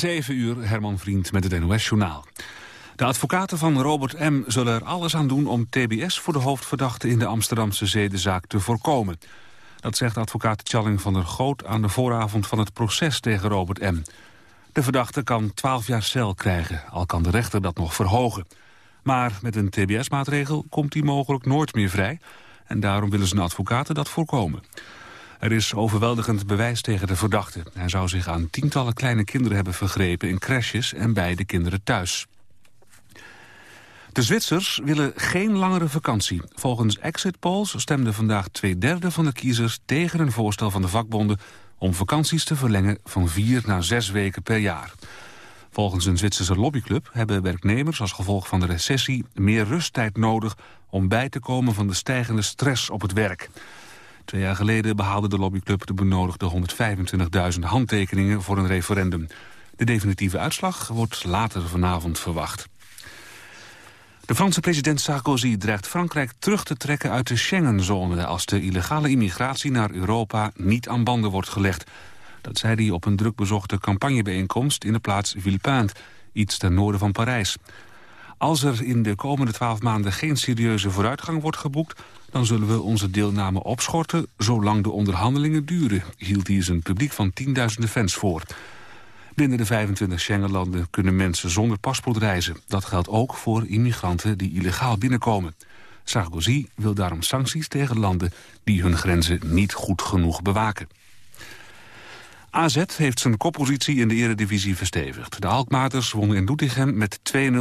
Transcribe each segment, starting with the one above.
7 uur, Herman Vriend met het NOS-journaal. De advocaten van Robert M. zullen er alles aan doen om TBS voor de hoofdverdachte in de Amsterdamse zedenzaak te voorkomen. Dat zegt advocaat Challing van der Goot aan de vooravond van het proces tegen Robert M. De verdachte kan 12 jaar cel krijgen, al kan de rechter dat nog verhogen. Maar met een TBS-maatregel komt hij mogelijk nooit meer vrij... en daarom willen zijn advocaten dat voorkomen. Er is overweldigend bewijs tegen de verdachte. Hij zou zich aan tientallen kleine kinderen hebben vergrepen in crashes en bij de kinderen thuis. De Zwitsers willen geen langere vakantie. Volgens exit polls stemden vandaag twee derde van de kiezers tegen een voorstel van de vakbonden om vakanties te verlengen van vier naar zes weken per jaar. Volgens een Zwitserse lobbyclub hebben werknemers als gevolg van de recessie meer rusttijd nodig om bij te komen van de stijgende stress op het werk. Twee jaar geleden behaalde de lobbyclub de benodigde 125.000 handtekeningen voor een referendum. De definitieve uitslag wordt later vanavond verwacht. De Franse president Sarkozy dreigt Frankrijk terug te trekken uit de Schengenzone... als de illegale immigratie naar Europa niet aan banden wordt gelegd. Dat zei hij op een drukbezochte campagnebijeenkomst in de plaats Villepinte, iets ten noorden van Parijs. Als er in de komende twaalf maanden geen serieuze vooruitgang wordt geboekt... dan zullen we onze deelname opschorten zolang de onderhandelingen duren... hield hij zijn publiek van tienduizenden fans voor. Binnen de 25 Schengenlanden kunnen mensen zonder paspoort reizen. Dat geldt ook voor immigranten die illegaal binnenkomen. Sarkozy wil daarom sancties tegen landen die hun grenzen niet goed genoeg bewaken. AZ heeft zijn koppositie in de eredivisie verstevigd. De Alkmaaters wonnen in Doetinchem met 2-0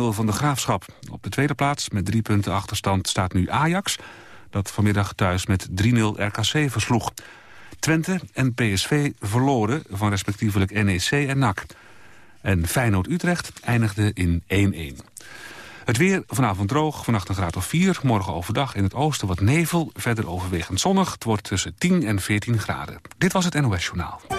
van de Graafschap. Op de tweede plaats met drie punten achterstand staat nu Ajax... dat vanmiddag thuis met 3-0 RKC versloeg. Twente en PSV verloren van respectievelijk NEC en NAC. En Feyenoord-Utrecht eindigde in 1-1. Het weer vanavond droog, vannacht een graad of 4. Morgen overdag in het oosten wat nevel, verder overwegend zonnig. Het wordt tussen 10 en 14 graden. Dit was het NOS Journaal.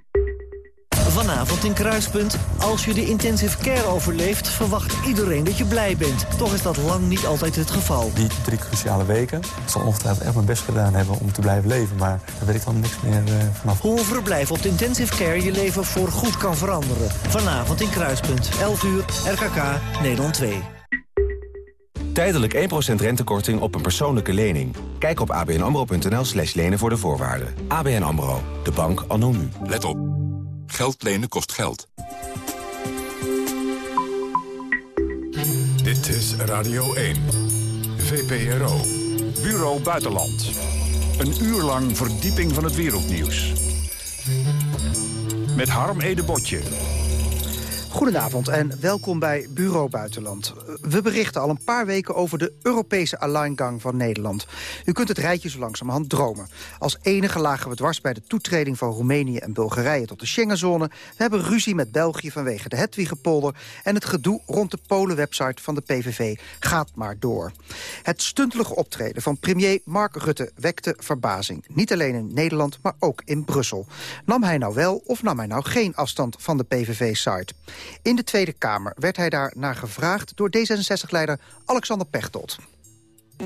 Vanavond in Kruispunt. Als je de intensive care overleeft, verwacht iedereen dat je blij bent. Toch is dat lang niet altijd het geval. Die drie cruciale weken. Ik zal ongetwijfeld echt mijn best gedaan hebben om te blijven leven. Maar daar weet ik dan niks meer uh, vanaf. Hoe een verblijf op de intensive care je leven voor goed kan veranderen. Vanavond in Kruispunt. 11 uur, RKK, Nederland 2. Tijdelijk 1% rentekorting op een persoonlijke lening. Kijk op abnamro.nl slash lenen voor de voorwaarden. ABN AMRO, de bank anno nu. Let op. Geld lenen kost geld. Dit is Radio 1. VPRO. Bureau Buitenland. Een uur lang verdieping van het wereldnieuws. Met Harm Edebotje. Goedenavond en welkom bij Bureau Buitenland. We berichten al een paar weken over de Europese alleingang van Nederland. U kunt het rijtje zo langzamerhand dromen. Als enige lagen we dwars bij de toetreding van Roemenië en Bulgarije tot de Schengenzone. We hebben ruzie met België vanwege de Hedwigepolder... en het gedoe rond de Polen-website van de PVV gaat maar door. Het stuntelige optreden van premier Mark Rutte wekte verbazing. Niet alleen in Nederland, maar ook in Brussel. Nam hij nou wel of nam hij nou geen afstand van de PVV-site? In de Tweede Kamer werd hij daar naar gevraagd door D66-leider Alexander Pechtold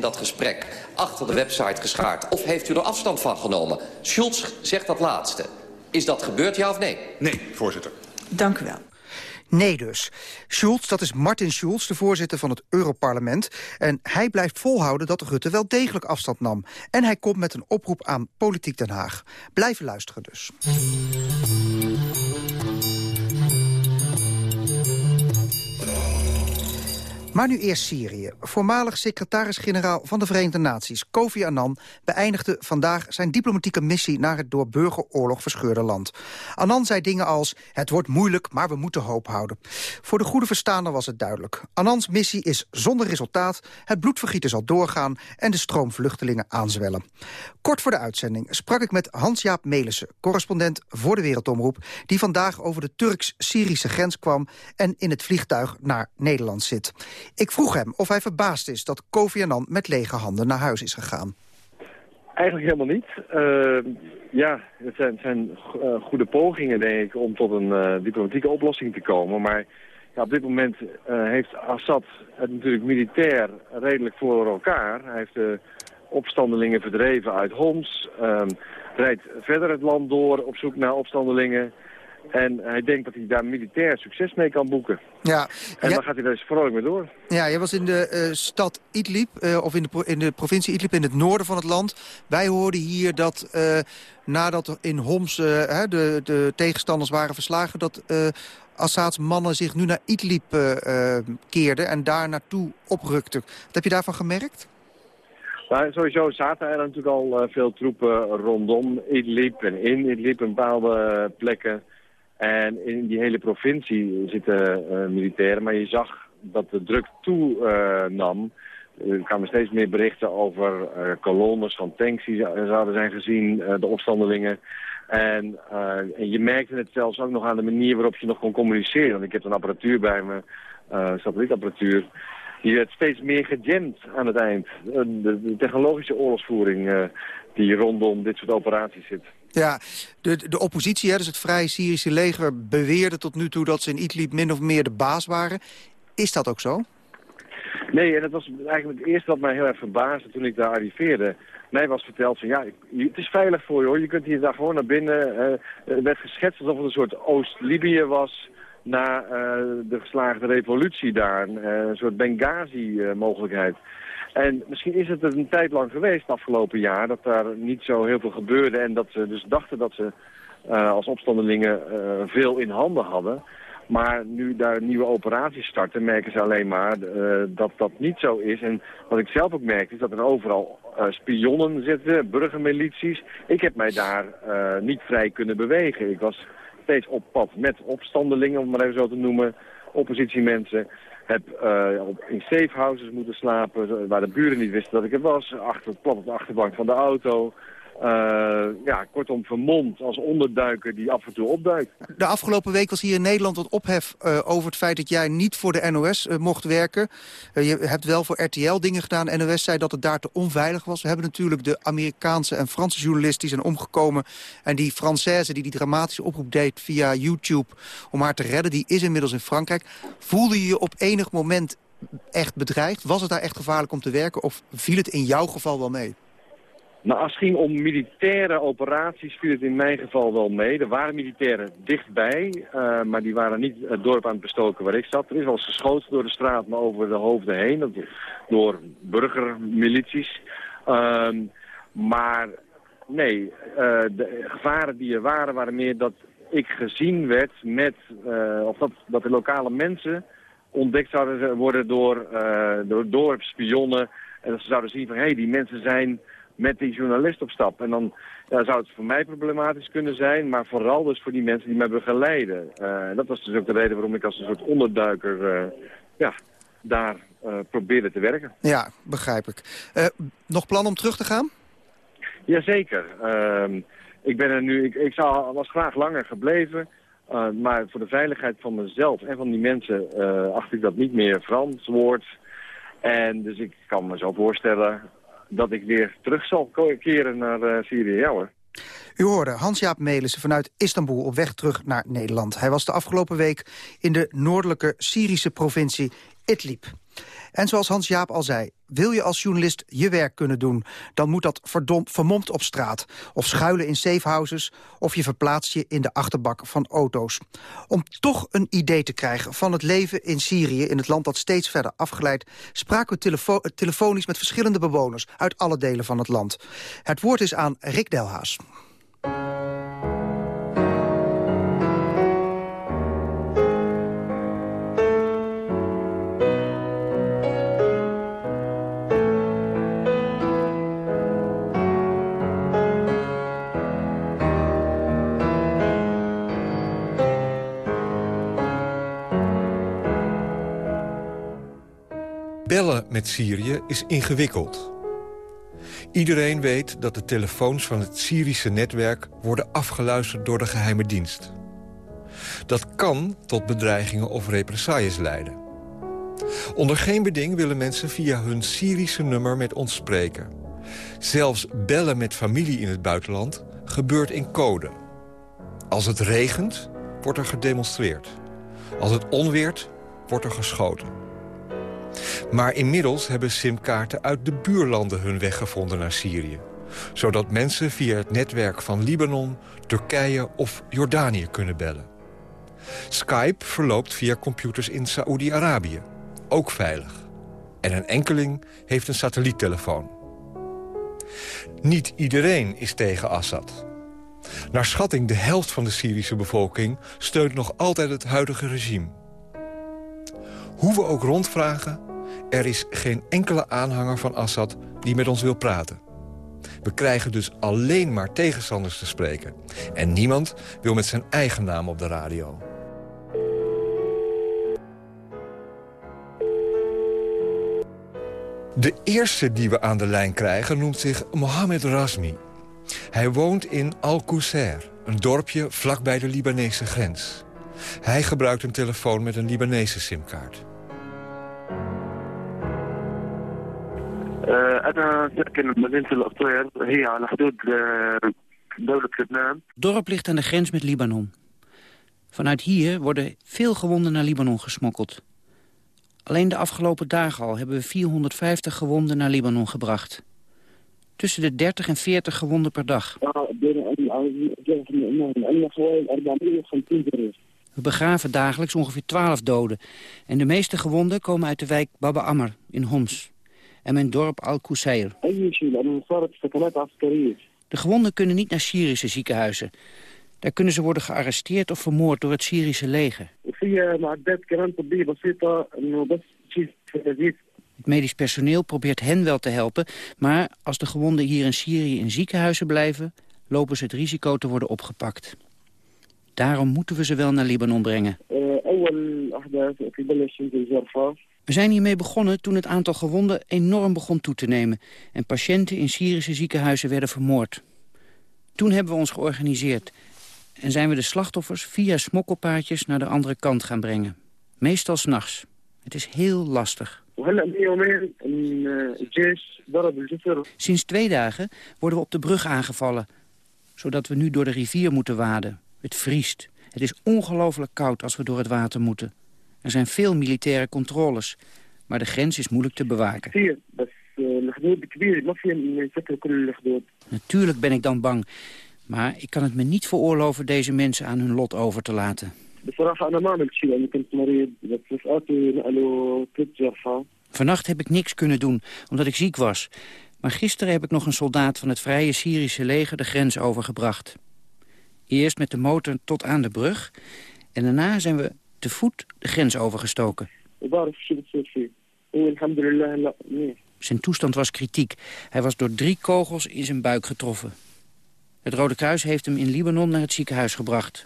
dat gesprek achter de website geschaard? Of heeft u er afstand van genomen? Schulz zegt dat laatste. Is dat gebeurd, ja of nee? Nee, voorzitter. Dank u wel. Nee dus. Schulz, dat is Martin Schulz, de voorzitter van het Europarlement. En hij blijft volhouden dat Rutte wel degelijk afstand nam. En hij komt met een oproep aan Politiek Den Haag. Blijven luisteren dus. Maar nu eerst Syrië. Voormalig secretaris-generaal van de Verenigde Naties, Kofi Annan... beëindigde vandaag zijn diplomatieke missie naar het door burgeroorlog verscheurde land. Annan zei dingen als, het wordt moeilijk, maar we moeten hoop houden. Voor de goede verstaander was het duidelijk. Annans missie is zonder resultaat, het bloedvergieten zal doorgaan... en de stroom vluchtelingen aanzwellen. Kort voor de uitzending sprak ik met Hans-Jaap Melissen... correspondent voor de Wereldomroep... die vandaag over de Turks-Syrische grens kwam... en in het vliegtuig naar Nederland zit. Ik vroeg hem of hij verbaasd is dat Kofi Annan met lege handen naar huis is gegaan. Eigenlijk helemaal niet. Uh, ja, het zijn, zijn uh, goede pogingen, denk ik, om tot een uh, diplomatieke oplossing te komen. Maar ja, op dit moment heeft Assad het natuurlijk militair redelijk voor elkaar. Hij heeft de opstandelingen verdreven uit Homs, ehm, rijdt verder het land door op zoek naar opstandelingen. En hij denkt dat hij daar militair succes mee kan boeken. Ja, en dan gaat hij daar dus vrolijk mee door. Ja, jij was in de uh, stad Idlib, uh, of in de, in de provincie Idlib in het noorden van het land. Wij hoorden hier dat uh, nadat in Homs de, de tegenstanders waren verslagen... dat Assads mannen zich nu naar Idlib keerden en daar naartoe oprukten. Wat heb je daarvan gemerkt? Nou, sowieso zaten er natuurlijk al veel troepen rondom Idlib en in Idlib, een bepaalde plekken... En in die hele provincie zitten uh, militairen, maar je zag dat de druk toenam. Uh, er kwamen steeds meer berichten over uh, kolonnes van tanks die zouden zijn gezien, de opstandelingen. En, en, je merkte het zelfs ook nog aan de manier waarop je nog kon communiceren. Want ik heb een apparatuur bij me, satellietapparatuur. Die werd steeds meer gejamd aan het eind. De, de technologische oorlogsvoering die rondom dit soort operaties zit. Ja, de, de oppositie, hè, dus het Vrije Syrische leger... beweerde tot nu toe dat ze in Idlib min of meer de baas waren. Is dat ook zo? Nee, en dat was eigenlijk het eerste wat mij heel erg verbaasde toen ik daar arriveerde. Mij was verteld van ja, het is veilig voor je hoor. Je kunt hier daar gewoon naar binnen. Uh, werd geschetst alsof het een soort Oost-Libië was na uh, de geslaagde revolutie daar. Een soort Benghazi-mogelijkheid. En misschien is het een tijd lang geweest, afgelopen jaar, dat daar niet zo heel veel gebeurde. En dat ze dus dachten dat ze uh, als opstandelingen uh, veel in handen hadden. Maar nu daar nieuwe operaties starten, merken ze alleen maar uh, dat dat niet zo is. En wat ik zelf ook merk, is dat er overal spionnen zitten, burgermilities. Ik heb mij daar niet vrij kunnen bewegen. Ik was steeds op pad met opstandelingen, om maar even zo te noemen, oppositiemensen. Heb uh, in safehouses moeten slapen, waar de buren niet wisten dat ik er was. Achter, plat op de achterbank van de auto. Uh, ja, kortom vermomd als onderduiker die af en toe opduikt. De afgelopen week was hier in Nederland wat ophef uh, over het feit dat jij niet voor de NOS uh, mocht werken. je hebt wel voor RTL dingen gedaan. NOS zei dat het daar te onveilig was. We hebben natuurlijk de Amerikaanse en Franse journalisten die zijn omgekomen. En die Française die die dramatische oproep deed via YouTube om haar te redden, die is inmiddels in Frankrijk. Voelde je je op enig moment echt bedreigd? Was het daar echt gevaarlijk om te werken of viel het in jouw geval wel mee? Nou, ging om militaire operaties viel het in mijn geval wel mee. Er waren militairen dichtbij, uh, maar die waren niet het dorp aan het bestoken waar ik zat. Er is wel eens geschoten door de straat, maar over de hoofden heen, door burgermilities. Uh, maar nee, uh, de gevaren die er waren, waren meer dat ik gezien werd met, uh, of dat, dat de lokale mensen ontdekt zouden worden door, door dorpspionnen. En dat ze zouden zien van, hé, hey, die mensen zijn met die journalist op stap. En dan ja, zou het voor mij problematisch kunnen zijn, maar vooral dus voor die mensen die mij begeleiden. Uh, dat was dus ook de reden waarom ik als een soort onderduiker uh, ja, daar uh, probeerde te werken. Ja, begrijp ik. nog plan om terug te gaan? Jazeker. Ehm, ik ben er nu, ik, ik zou, was graag langer gebleven. maar voor de veiligheid van mezelf en van die mensen acht ik dat niet meer verantwoord. En dus ik kan me zo voorstellen dat ik weer terug zal keren naar uh, Syrië. Ja hoor. U hoorde Hans-Jaap Melissen vanuit Istanbul op weg terug naar Nederland. Hij was de afgelopen week in de noordelijke Syrische provincie Idlib. En zoals Hans-Jaap al zei, wil je als journalist je werk kunnen doen... dan moet dat vermomd op straat. Of schuilen in safehouses, of je verplaatst je in de achterbak van auto's. Om toch een idee te krijgen van het leven in Syrië... in het land dat steeds verder afgeleid... spraken we telefo telefonisch met verschillende bewoners... uit alle delen van het land. Het woord is aan Rick Delhaas. Bellen met Syrië is ingewikkeld. Iedereen weet dat de telefoons van het Syrische netwerk... worden afgeluisterd door de geheime dienst. Dat kan tot bedreigingen of represailles leiden. Onder geen beding willen mensen via hun Syrische nummer met ons spreken. Zelfs bellen met familie in het buitenland gebeurt in code. Als het regent, wordt er gedemonstreerd. Als het onweert, wordt er geschoten. Maar inmiddels hebben simkaarten uit de buurlanden hun weg gevonden naar Syrië. Zodat mensen via het netwerk van Libanon, Turkije of Jordanië kunnen bellen. Skype verloopt via computers in Saoedi-Arabië. Ook veilig. En een enkeling heeft een satelliettelefoon. Niet iedereen is tegen Assad. Naar schatting de helft van de Syrische bevolking steunt nog altijd het huidige regime. Hoe we ook rondvragen, er is geen enkele aanhanger van Assad die met ons wil praten. We krijgen dus alleen maar tegenstanders te spreken. En niemand wil met zijn eigen naam op de radio. De eerste die we aan de lijn krijgen noemt zich Mohamed Rasmi. Hij woont in Al-Qusair, een dorpje vlakbij de Libanese grens. Hij gebruikt een telefoon met een Libanese simkaart. أنا ساكن بمدينة القطير هي على حدود دولة لبنان. dorp ligt aan de grens met Libanon. Vanuit hier worden veel gewonden naar Libanon gesmokkeld. Alleen de afgelopen dagen al hebben we 450 gewonden naar Libanon gebracht. Tussen de 30 en 40 gewonden per dag. We begraven dagelijks ongeveer 12 doden. En de meeste gewonden komen uit de wijk Baba Amr in Homs. En mijn dorp Al-Qusair. De gewonden kunnen niet naar Syrische ziekenhuizen. Daar kunnen ze worden gearresteerd of vermoord door het Syrische leger. Het medisch personeel probeert hen wel te helpen... maar als de gewonden hier in Syrië in ziekenhuizen blijven... lopen ze het risico te worden opgepakt. Daarom moeten we ze wel naar Libanon brengen. We zijn hiermee begonnen toen het aantal gewonden enorm begon toe te nemen... en patiënten in Syrische ziekenhuizen werden vermoord. Toen hebben we ons georganiseerd... en zijn we de slachtoffers via smokkelpaardjes naar de andere kant gaan brengen. Meestal s'nachts. Het is heel lastig. Sinds twee dagen worden we op de brug aangevallen... zodat we nu door de rivier moeten waden. Het vriest. Het is ongelooflijk koud als we door het water moeten. Er zijn veel militaire controles, maar de grens is moeilijk te bewaken. Natuurlijk ben ik dan bang, maar ik kan het me niet veroorloven deze mensen aan hun lot over te laten. Vannacht heb ik niks kunnen doen, omdat ik ziek was. Maar gisteren heb ik nog een soldaat van het Vrije Syrische leger de grens overgebracht. Eerst met de motor tot aan de brug en daarna zijn we te voet de grens overgestoken. Zijn toestand was kritiek. Hij was door drie kogels in zijn buik getroffen. Het Rode Kruis heeft hem in Libanon naar het ziekenhuis gebracht.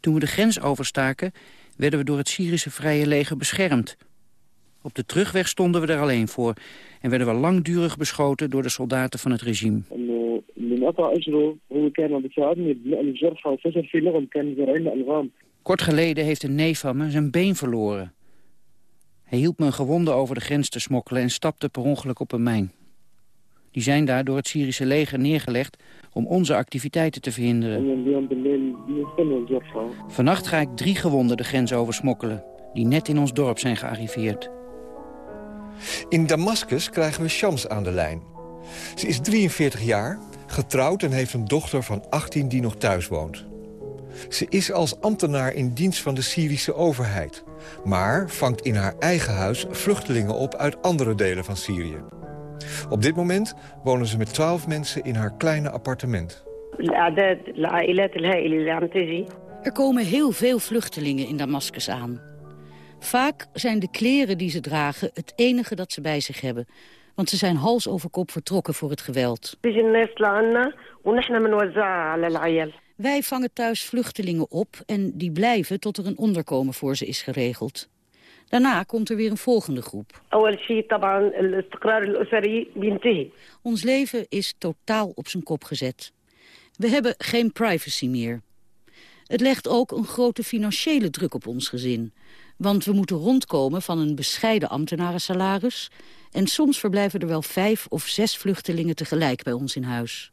Toen we de grens overstaken, werden we door het Syrische Vrije Leger beschermd. Op de terugweg stonden we er alleen voor en werden we langdurig beschoten door de soldaten van het regime. Kort geleden heeft een neef van me zijn been verloren. Hij hielp me een gewonde over de grens te smokkelen en stapte per ongeluk op een mijn. Die zijn daar door het Syrische leger neergelegd om onze activiteiten te verhinderen. Vannacht ga ik drie gewonden de grens over smokkelen, die net in ons dorp zijn gearriveerd. In Damascus krijgen we Shams aan de lijn. Ze is 43 jaar, getrouwd en heeft een dochter van 18 die nog thuis woont. Ze is als ambtenaar in dienst van de Syrische overheid... maar vangt in haar eigen huis vluchtelingen op uit andere delen van Syrië. Op dit moment wonen ze met 12 mensen in haar kleine appartement. Er komen heel veel vluchtelingen in Damascus aan. Vaak zijn de kleren die ze dragen het enige dat ze bij zich hebben. Want ze zijn hals over kop vertrokken voor het geweld. Wij vangen thuis vluchtelingen op en die blijven tot er een onderkomen voor ze is geregeld. Daarna komt er weer een volgende groep. Ons leven is totaal op zijn kop gezet. We hebben geen privacy meer. Het legt ook een grote financiële druk op ons gezin. Want we moeten rondkomen van een bescheiden ambtenarensalaris... en soms verblijven er wel vijf of zes vluchtelingen tegelijk bij ons in huis.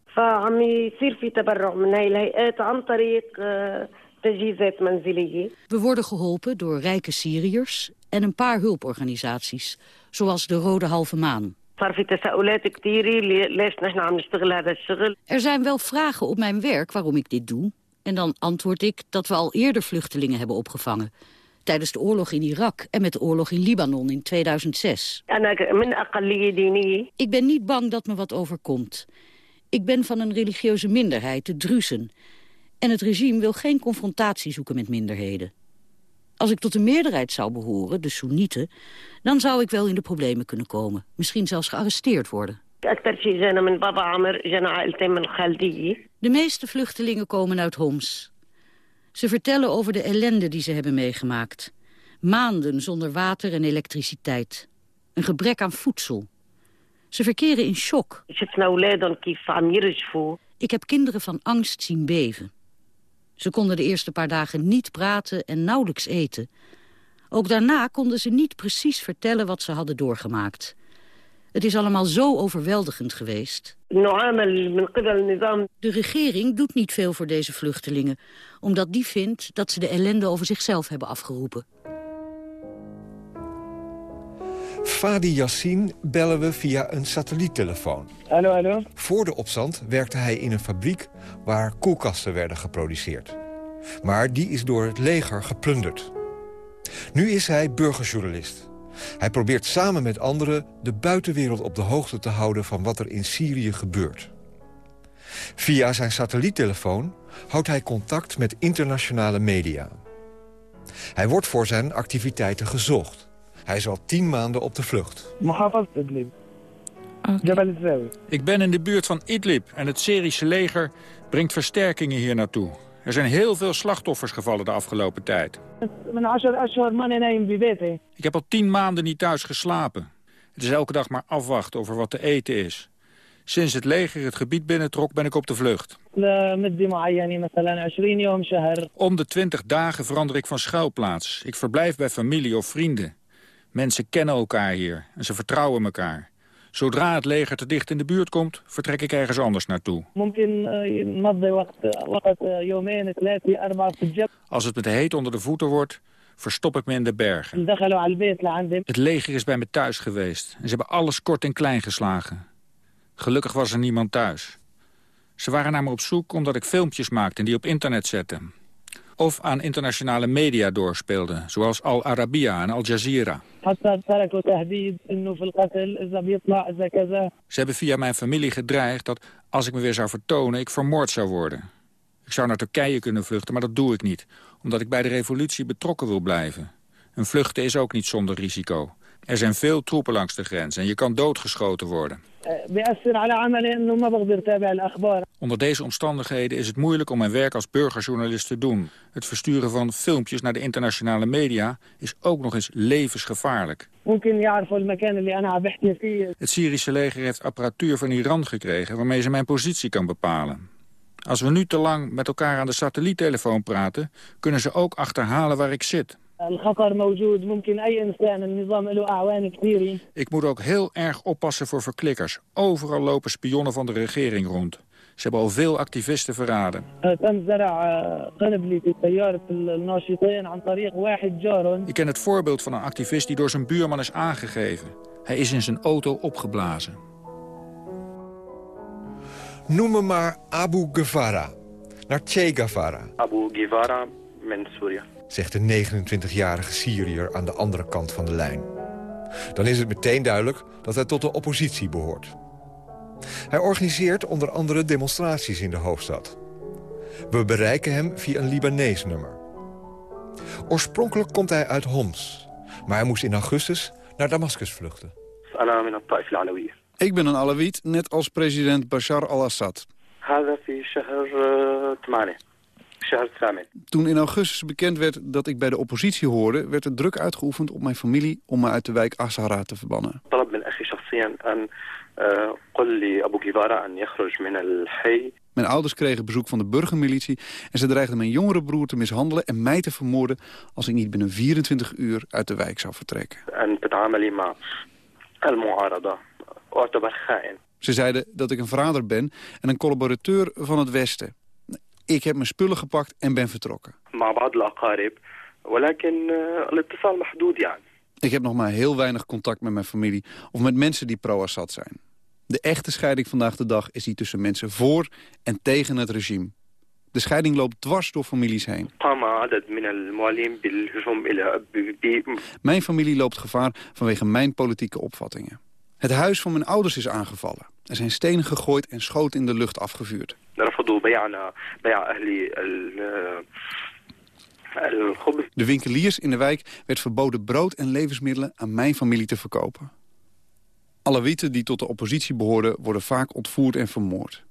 We worden geholpen door rijke Syriërs en een paar hulporganisaties, zoals de Rode Halve Maan. Er zijn wel vragen op mijn werk waarom ik dit doe. En dan antwoord ik dat we al eerder vluchtelingen hebben opgevangen. Tijdens de oorlog in Irak en met de oorlog in Libanon in 2006. Ik ben niet bang dat me wat overkomt. Ik ben van een religieuze minderheid, de Druzen. En het regime wil geen confrontatie zoeken met minderheden. Als ik tot de meerderheid zou behoren, de Soenieten... dan zou ik wel in de problemen kunnen komen. Misschien zelfs gearresteerd worden. De meeste vluchtelingen komen uit Homs. Ze vertellen over de ellende die ze hebben meegemaakt. Maanden zonder water en elektriciteit. Een gebrek aan voedsel. Ze verkeren in shock. Ik heb kinderen van angst zien beven. Ze konden de eerste paar dagen niet praten en nauwelijks eten. Ook daarna konden ze niet precies vertellen wat ze hadden doorgemaakt. Het is allemaal zo overweldigend geweest. De regering doet niet veel voor deze vluchtelingen... omdat die vindt dat ze de ellende over zichzelf hebben afgeroepen. Fadi Yassin bellen we via een satelliettelefoon. Hallo, hallo. Voor de opstand werkte hij in een fabriek waar koelkasten werden geproduceerd. Maar die is door het leger geplunderd. Nu is hij burgerjournalist. Hij probeert samen met anderen de buitenwereld op de hoogte te houden... van wat er in Syrië gebeurt. Via zijn satelliettelefoon houdt hij contact met internationale media. Hij wordt voor zijn activiteiten gezocht. Hij is al tien maanden op de vlucht. Ik ben in de buurt van Idlib en het Syrische leger brengt versterkingen hier naartoe. Er zijn heel veel slachtoffers gevallen de afgelopen tijd. Ik heb al tien maanden niet thuis geslapen. Het is elke dag maar afwachten over wat te eten is. Sinds het leger het gebied binnentrok ben ik op de vlucht. Om de twintig dagen verander ik van schuilplaats. Ik verblijf bij familie of vrienden. Mensen kennen elkaar hier en ze vertrouwen elkaar. Zodra het leger te dicht in de buurt komt, vertrek ik ergens anders naartoe. Als het me te heet onder de voeten wordt, verstop ik me in de bergen. Het leger is bij me thuis geweest en ze hebben alles kort en klein geslagen. Gelukkig was er niemand thuis. Ze waren naar me op zoek omdat ik filmpjes maakte en die op internet zette of aan internationale media doorspeelden, zoals Al Arabiya en Al Jazeera. Ze hebben via mijn familie gedreigd dat als ik me weer zou vertonen, ik vermoord zou worden. Ik zou naar Turkije kunnen vluchten, maar dat doe ik niet, omdat ik bij de revolutie betrokken wil blijven. Een vluchten is ook niet zonder risico. Er zijn veel troepen langs de grens en je kan doodgeschoten worden. Onder deze omstandigheden is het moeilijk om mijn werk als burgerjournalist te doen. Het versturen van filmpjes naar de internationale media is ook nog eens levensgevaarlijk. Het Syrische leger heeft apparatuur van Iran gekregen waarmee ze mijn positie kan bepalen. Als we nu te lang met elkaar aan de satelliettelefoon praten, kunnen ze ook achterhalen waar ik zit. Ik moet ook heel erg oppassen voor verklikkers. Overal lopen spionnen van de regering rond. Ze hebben al veel activisten verraden. Ik ken het voorbeeld van een activist die door zijn buurman is aangegeven. Hij is in zijn auto opgeblazen. Noem me maar Abu Gevara. Naar Che Guevara. Abu Gevara, men Syrië zegt de 29-jarige Syriër aan de andere kant van de lijn. Dan is het meteen duidelijk dat hij tot de oppositie behoort. Hij organiseert onder andere demonstraties in de hoofdstad. We bereiken hem via een Libanees nummer. Oorspronkelijk komt hij uit Homs, maar hij moest in augustus naar Damascus vluchten. Ik ben een Alawit, net als president Bashar al-Assad. Toen in augustus bekend werd dat ik bij de oppositie hoorde... werd er druk uitgeoefend op mijn familie om me uit de wijk Ashara te verbannen. Mijn ouders kregen bezoek van de burgermilitie... en ze dreigden mijn jongere broer te mishandelen en mij te vermoorden... als ik niet binnen 24 uur uit de wijk zou vertrekken. Ze zeiden dat ik een verrader ben en een collaborateur van het Westen... Ik heb mijn spullen gepakt en ben vertrokken. Ik heb nog maar heel weinig contact met mijn familie... of met mensen die pro-Assad zijn. De echte scheiding vandaag de dag is die tussen mensen voor en tegen het regime. De scheiding loopt dwars door families heen. Mijn familie loopt gevaar vanwege mijn politieke opvattingen. Het huis van mijn ouders is aangevallen. Er zijn stenen gegooid en schoten in de lucht afgevuurd. De winkeliers in de wijk werd verboden brood en levensmiddelen aan mijn familie te verkopen. Alle wieten die tot de oppositie behoorden worden vaak ontvoerd en vermoord.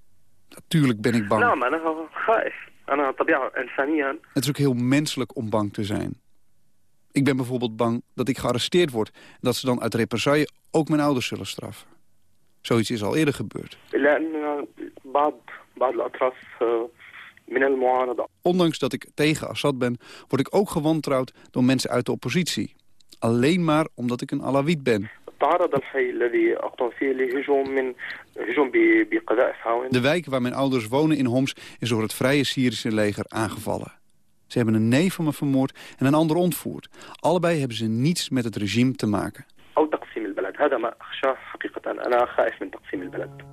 Natuurlijk ben ik bang. Het is ook heel menselijk om bang te zijn. Ik ben bijvoorbeeld bang dat ik gearresteerd word... en dat ze dan uit represaille ook mijn ouders zullen straffen. Zoiets is al eerder gebeurd. Ondanks dat ik tegen Assad ben, word ik ook gewantrouwd door mensen uit de oppositie. Alleen maar omdat ik een Alawit ben. De wijk waar mijn ouders wonen in Homs is door het Vrije Syrische leger aangevallen. Ze hebben een neef van me vermoord en een ander ontvoerd. Allebei hebben ze niets met het regime te maken.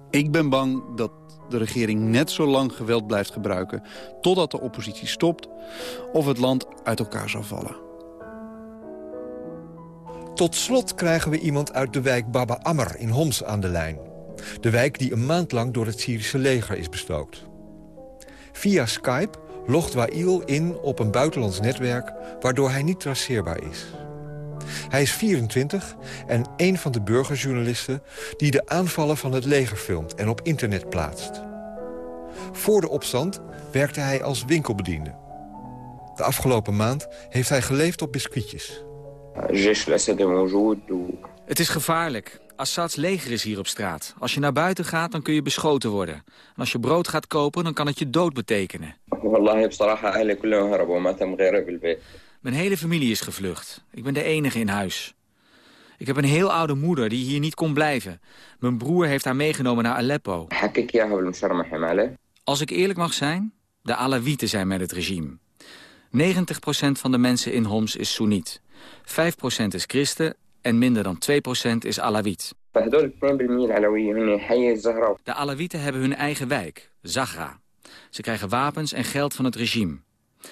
Ik ben bang dat de regering net zo lang geweld blijft gebruiken... totdat de oppositie stopt of het land uit elkaar zal vallen. Tot slot krijgen we iemand uit de wijk Baba Ammer in Homs aan de lijn. De wijk die een maand lang door het Syrische leger is bestookt. Via Skype logt Wail in op een buitenlands netwerk... waardoor hij niet traceerbaar is. Hij is 24 en een van de burgerjournalisten... die de aanvallen van het leger filmt en op internet plaatst. Voor de opstand werkte hij als winkelbediende. De afgelopen maand heeft hij geleefd op biscuitjes. Het is gevaarlijk. Assads leger is hier op straat. Als je naar buiten gaat, dan kun je beschoten worden. En als je brood gaat kopen, dan kan het je dood betekenen. Mijn hele familie is gevlucht. Ik ben de enige in huis. Ik heb een heel oude moeder die hier niet kon blijven. Mijn broer heeft haar meegenomen naar Aleppo. Als ik eerlijk mag zijn, de Alawieten zijn met het regime. 90% van de mensen in Homs is Soeniet. 5% is christen en minder dan 2% is Alawit. De Alawieten hebben hun eigen wijk, Zagra. Ze krijgen wapens en geld van het regime.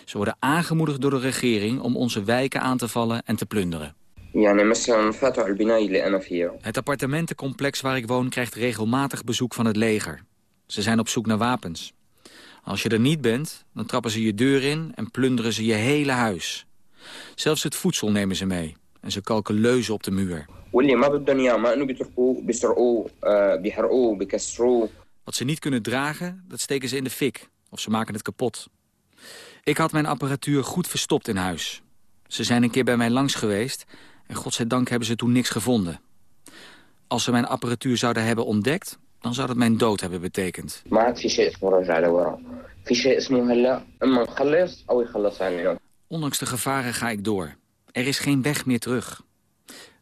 Ze worden aangemoedigd door de regering om onze wijken aan te vallen en te plunderen. Het appartementencomplex waar ik woon krijgt regelmatig bezoek van het leger. Ze zijn op zoek naar wapens. Als je er niet bent, dan trappen ze je deur in en plunderen ze je hele huis. Zelfs het voedsel nemen ze mee. En ze kalken leuzen op de muur. Wat ze niet kunnen dragen, dat steken ze in de fik. Of ze maken het kapot. Ik had mijn apparatuur goed verstopt in huis. Ze zijn een keer bij mij langs geweest... en godzijdank hebben ze toen niks gevonden. Als ze mijn apparatuur zouden hebben ontdekt... dan zou dat mijn dood hebben betekend. Ondanks de gevaren ga ik door. Er is geen weg meer terug.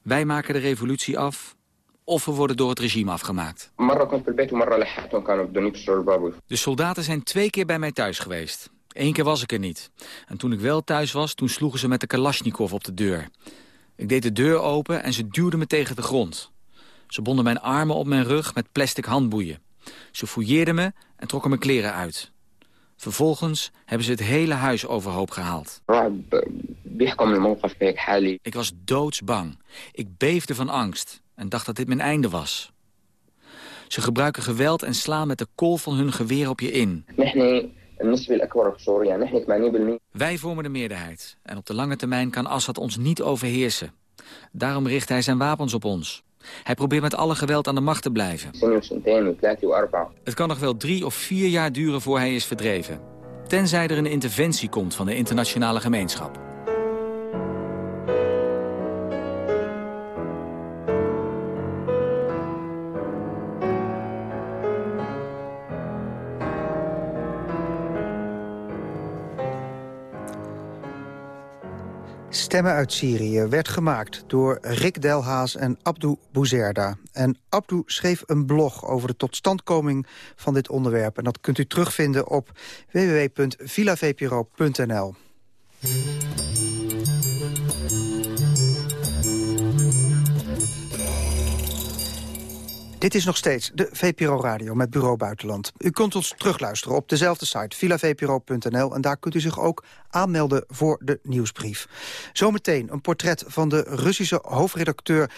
Wij maken de revolutie af, of we worden door het regime afgemaakt. De soldaten zijn twee keer bij mij thuis geweest. Eén keer was ik er niet. En toen ik wel thuis was, toen sloegen ze met de Kalashnikov op de deur. Ik deed de deur open en ze duwden me tegen de grond. Ze bonden mijn armen op mijn rug met plastic handboeien. Ze fouilleerden me en trokken mijn kleren uit. Vervolgens hebben ze het hele huis overhoop gehaald. Ik was doodsbang. Ik beefde van angst en dacht dat dit mijn einde was. Ze gebruiken geweld en slaan met de kolf van hun geweer op je in. Wij vormen de meerderheid. En op de lange termijn kan Assad ons niet overheersen. Daarom richt hij zijn wapens op ons. Hij probeert met alle geweld aan de macht te blijven. Het kan nog wel drie of vier jaar duren voor hij is verdreven. Tenzij er een interventie komt van de internationale gemeenschap. Stemmen uit Syrië werd gemaakt door Rick Delhaas en Abdou Bouzerda. En Abdou schreef een blog over de totstandkoming van dit onderwerp. En dat kunt u terugvinden op www.villavpro.nl. Dit is nog steeds de VPRO Radio met Bureau Buitenland. U kunt ons terugluisteren op dezelfde site, villavpro.nl... en daar kunt u zich ook aanmelden voor de nieuwsbrief. Zometeen een portret van de Russische hoofdredacteur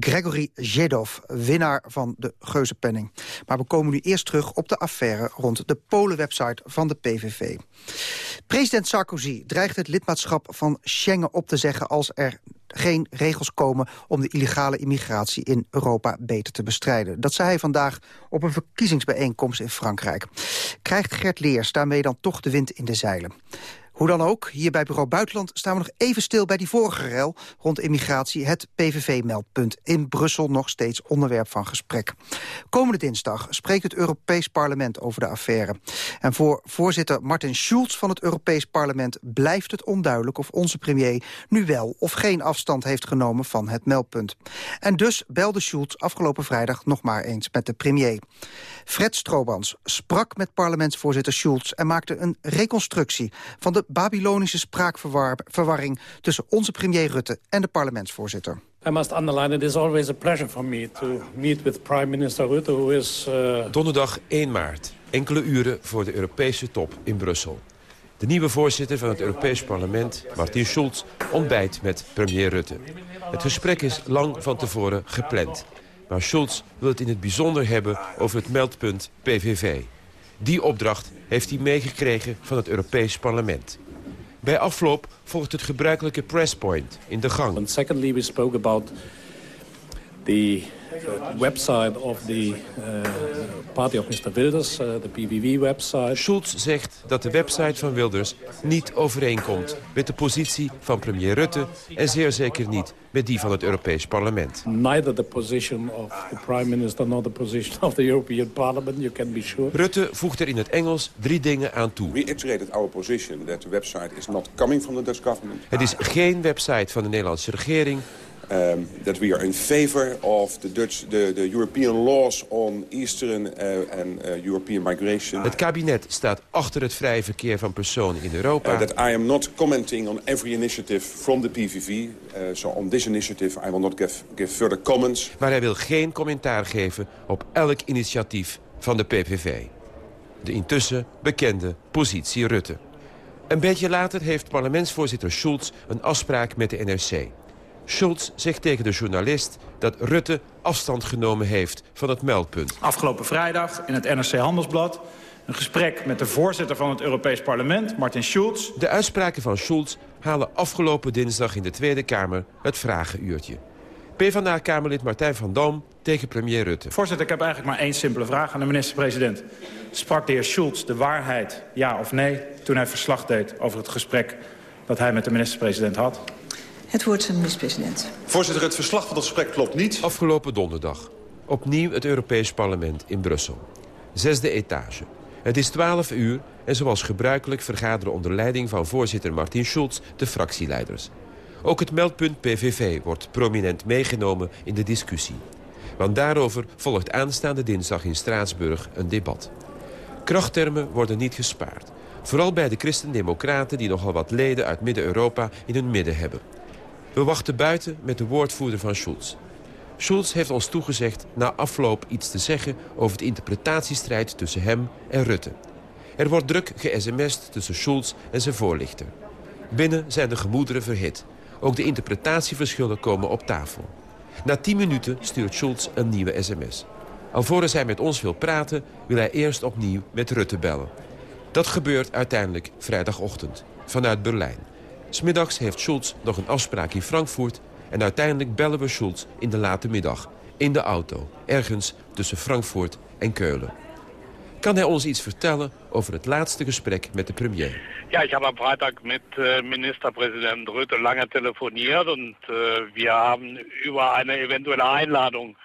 Gregory Zhedov... winnaar van de Geuzenpenning. Maar we komen nu eerst terug op de affaire rond de Polen-website van de PVV. President Sarkozy dreigt het lidmaatschap van Schengen op te zeggen... als er geen regels komen om de illegale immigratie in Europa beter te bestrijden. Dat zei hij vandaag op een verkiezingsbijeenkomst in Frankrijk. Krijgt Gert Leers daarmee dan toch de wind in de zeilen? Hoe dan ook, hier bij Bureau Buitenland staan we nog even stil bij die vorige rel rond immigratie, het PVV-meldpunt. In Brussel nog steeds onderwerp van gesprek. Komende dinsdag spreekt het Europees Parlement over de affaire. En voor voorzitter Martin Schulz van het Europees Parlement blijft het onduidelijk of onze premier nu wel of geen afstand heeft genomen van het meldpunt. En dus belde Schulz afgelopen vrijdag nog maar eens met de premier. Fred Stroobans sprak met parlementsvoorzitter Schulz en maakte een reconstructie van de Babylonische spraakverwarring tussen onze premier Rutte en de parlementsvoorzitter. I must underline it is always a pleasure for me to meet with Prime Minister Rutte, who is. Uh... Donderdag 1 maart, enkele uren voor de Europese top in Brussel. De nieuwe voorzitter van het Europees Parlement, Martin Schulz, ontbijt met premier Rutte. Het gesprek is lang van tevoren gepland. Maar Schulz wil het in het bijzonder hebben over het meldpunt PVV. Die opdracht heeft hij meegekregen van het Europees Parlement. Bij afloop volgt het gebruikelijke presspoint in de gang. Secondly, we spoke about the website of the uh, party of Mr. Wilders, uh, the PVV-website. Schulz zegt dat de website van Wilders niet overeenkomt met de positie van premier Rutte en zeer zeker niet met die van het Europees Parlement. Neither the position of the prime minister nor the position of the European Parliament, you can be sure. Rutte voegt er in het Engels drie dingen aan toe. Reiterated our position that the website is not coming from the Dutch government. Het is geen website van de Nederlandse regering. Um, that we are in favor of the Dutch, the, the European laws on Eastern uh, and uh, European migration. Het kabinet staat achter het vrije verkeer van personen in Europa. Uh, that I am not commenting on every initiative from the PVV. So on this initiative I will not give, give further comments. Maar hij wil geen commentaar geven op elk initiatief van de PVV. De intussen bekende positie Rutte. Een beetje later heeft parlementsvoorzitter Schulz een afspraak met de NRC. Schulz zegt tegen de journalist dat Rutte afstand genomen heeft van het meldpunt. Afgelopen vrijdag in het NRC Handelsblad een gesprek met de voorzitter van het Europees Parlement, Martin Schulz. De uitspraken van Schulz halen afgelopen dinsdag in de Tweede Kamer het vragenuurtje. PvdA-kamerlid Martijn van Dam tegen premier Rutte. Voorzitter, ik heb eigenlijk maar één simpele vraag aan de minister-president. Sprak de heer Schulz de waarheid, ja of nee, toen hij verslag deed over het gesprek dat hij met de minister-president had? Het woord aan de minister-president. Voorzitter, het verslag van dat gesprek klopt niet. Afgelopen donderdag. Opnieuw het Europees Parlement in Brussel. Zesde etage. Het is 12 uur en zoals gebruikelijk vergaderen onder leiding van voorzitter Martin Schulz de fractieleiders. Ook het meldpunt PVV wordt prominent meegenomen in de discussie. Want daarover volgt aanstaande dinsdag in Straatsburg een debat. Krachttermen worden niet gespaard. Vooral bij de christendemocraten die nogal wat leden uit Midden-Europa in hun midden hebben. We wachten buiten met de woordvoerder van Schulz. Schulz heeft ons toegezegd na afloop iets te zeggen... over de interpretatiestrijd tussen hem en Rutte. Er wordt druk ge-sms'd tussen Schulz en zijn voorlichter. Binnen zijn de gemoederen verhit. Ook de interpretatieverschillen komen op tafel. Na tien minuten stuurt Schulz een nieuwe sms. Alvorens hij met ons wil praten, wil hij eerst opnieuw met Rutte bellen. Dat gebeurt uiteindelijk vrijdagochtend, vanuit Berlijn. Smiddags heeft Schulz nog een afspraak in Frankfurt... en uiteindelijk bellen we Schulz in de late middag. In de auto, ergens tussen Frankfurt en Keulen. Kan hij ons iets vertellen over het laatste gesprek met de premier? Ja, ik heb am Freitag met uh, Ministerpräsident Rütte lange telefoniert und uh, wir haben über eine eventuelle Einladung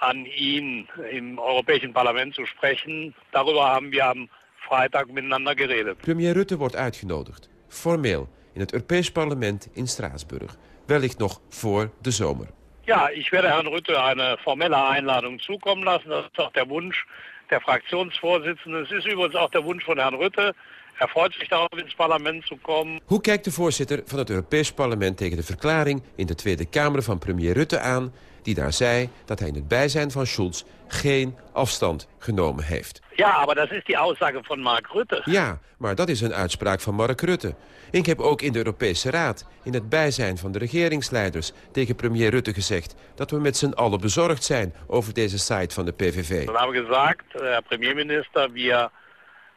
an ihn im Europäischen Parlament zu sprechen. Darüber haben wir am Freitag miteinander geredet. Premier Rutte wordt uitgenodigd, formeel in het Europees Parlement in Straatsburg. Wellicht nog voor de zomer. Ja, ik werde Herrn Rutte een formelle Einladung zukommen lassen. Dat is ook de wens der Fraktionsvorsitzenden. Het is übrigens ook de wens van Herrn Rutte. Er freut zich daarop in het parlement te komen. Hoe kijkt de voorzitter van het Europees Parlement tegen de verklaring in de Tweede Kamer van premier Rutte aan die daar zei dat hij in het bijzijn van Schulz geen afstand genomen heeft. Ja, maar dat is die uitspraak van Mark Rutte. Ja, maar dat is een uitspraak van Mark Rutte. Ik heb ook in de Europese Raad, in het bijzijn van de regeringsleiders... tegen premier Rutte gezegd dat we met z'n allen bezorgd zijn... over deze site van de PVV. We hebben gezegd, Herr Premierminister, wir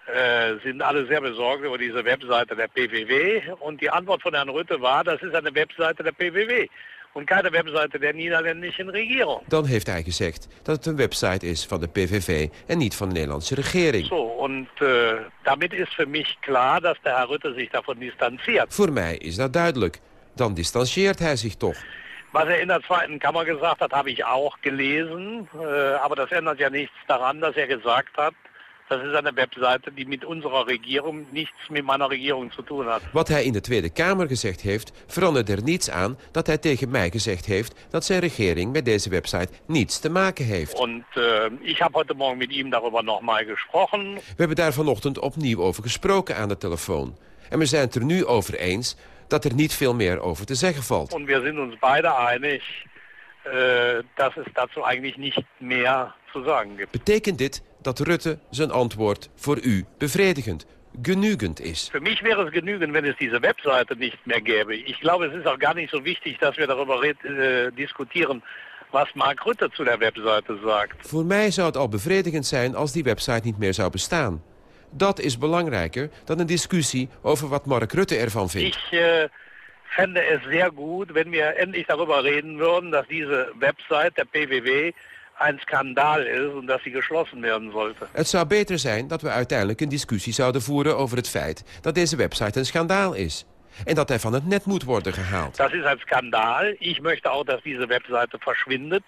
äh, sind alle sehr besorgt über diese Webseite der PVV. Und die Antwort von Herrn Rutte war, das ist eine Webseite der PVV und keine Webseite der niederländischen Regierung. Dan heeft hij gezegd dat het een website is van de PVV en niet van de Nederlandse regering. So, und äh, damit ist für mich klar, dass der Herr Rutte sich davon distanziert. Voor mij is dat duidelijk. Dan distancieert hij zich toch. Was er in der Zweiten Kammer gesagt hat, habe ich auch gelesen. Äh, aber das ändert ja nichts daran, dass er gesagt hat, das ist eine Webseite die mit unserer Regierung nichts mit meiner Regierung zu tun hat. Wat hij in de Tweede Kamer gezegd heeft, verandert er niets aan dat hij tegen mij gezegd heeft dat zijn regering met deze website niets te maken heeft. Und äh, ich habe heute Morgen mit ihm darüber nochmal gesprochen. We hebben daar vanochtend opnieuw over gesproken aan de telefoon. En we zijn het er nu over eens dat er niet veel meer over te zeggen valt. Und wir sind uns beide einig, äh, dass es dazu eigentlich nicht mehr zu sagen gibt. Betekent dit dat Rutte zijn antwoord voor u bevredigend, genügend is? Für mich wäre es genügend, wenn es diese Webseite nicht mehr gäbe. Ich glaube, es ist auch gar nicht so wichtig, dass wir darüber äh, diskutieren, was Mark Rutte zu der Webseite sagt. Voor mij zou het al bevredigend zijn als die website niet meer zou bestaan. Dat is belangrijker dan een discussie over wat Mark Rutte ervan vindt. Ich äh, fände es sehr gut, wenn wir endlich darüber reden würden, dass diese Website der PWW ein Skandal is en dat sie geschlossen werden sollte. Het zou beter zijn dat we uiteindelijk een discussie zouden voeren over het feit dat deze website een schandaal is. En dat hij van het net moet worden gehaald. Dat is een schandaal. Ik möchte ook dat deze website verschwindet.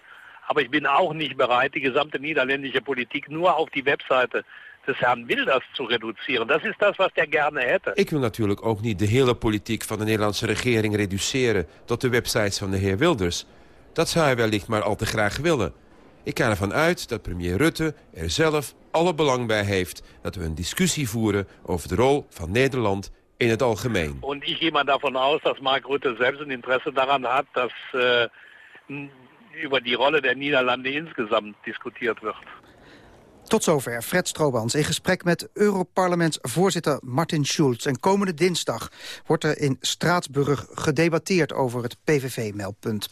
Maar ik ben ook niet bereid, die gesamte niederländische politiek nur op die website des Herrn Wilders zu reduzieren. Dat is dat wat hij gerne hätte. Ik wil natuurlijk ook niet de hele politiek van de Nederlandse regering reduceren tot de websites van de heer Wilders. Dat zou hij wellicht maar al te graag willen. Ik ga ervan uit dat premier Rutte er zelf alle belang bij heeft... dat we een discussie voeren over de rol van Nederland in het algemeen. En ik ga maar daarvan uit dat Mark Rutte zelf een interesse daaraan had... dat uh, over die rol der Nederlanden insgesamt diskutiert wordt. Tot zover Fred Stroobans in gesprek met Europarlementsvoorzitter Martin Schulz. En komende dinsdag wordt er in Straatsburg gedebatteerd over het PVV-meldpunt.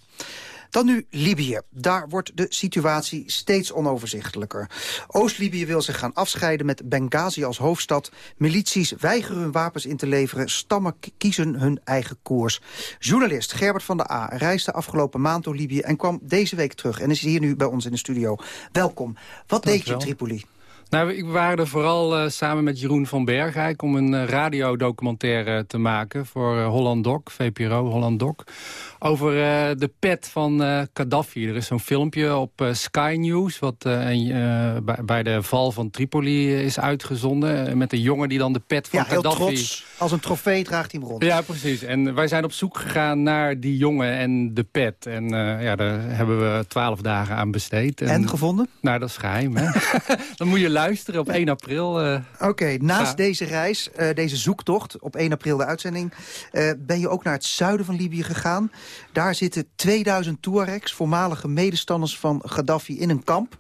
Dan nu Libië. Daar wordt de situatie steeds onoverzichtelijker. Oost-Libië wil zich gaan afscheiden met Benghazi als hoofdstad. Milities weigeren hun wapens in te leveren. Stammen kiezen hun eigen koers. Journalist Gerbert van der A reisde afgelopen maand door Libië... en kwam deze week terug en is hier nu bij ons in de studio. Welkom. Wat deed je in Tripoli? Nou, we waren er vooral uh, samen met Jeroen van Bergijk... om een uh, radiodocumentaire te maken voor uh, Holland Doc, VPRO Holland Doc... over de pet van Gaddafi. Er is zo'n filmpje op Sky News... wat bij, bij, de val van Tripoli is uitgezonden... met een jongen die dan de pet van ja, Gaddafi... Heel trots. Als een trofee draagt hij hem rond. Ja, precies. En wij zijn op zoek gegaan naar die jongen en de pet. En ja, daar hebben we twaalf dagen aan besteed. En, en gevonden? Nou, dat is geheim, hè? dan moet je luisteren op 1 april. Uh, Oké, naast ja. deze reis, uh, deze zoektocht, op 1 april de uitzending... Uh, ben je ook naar het zuiden van Libië gegaan. Daar zitten 2000 Tuaregs, voormalige medestanders van Gaddafi, in een kamp.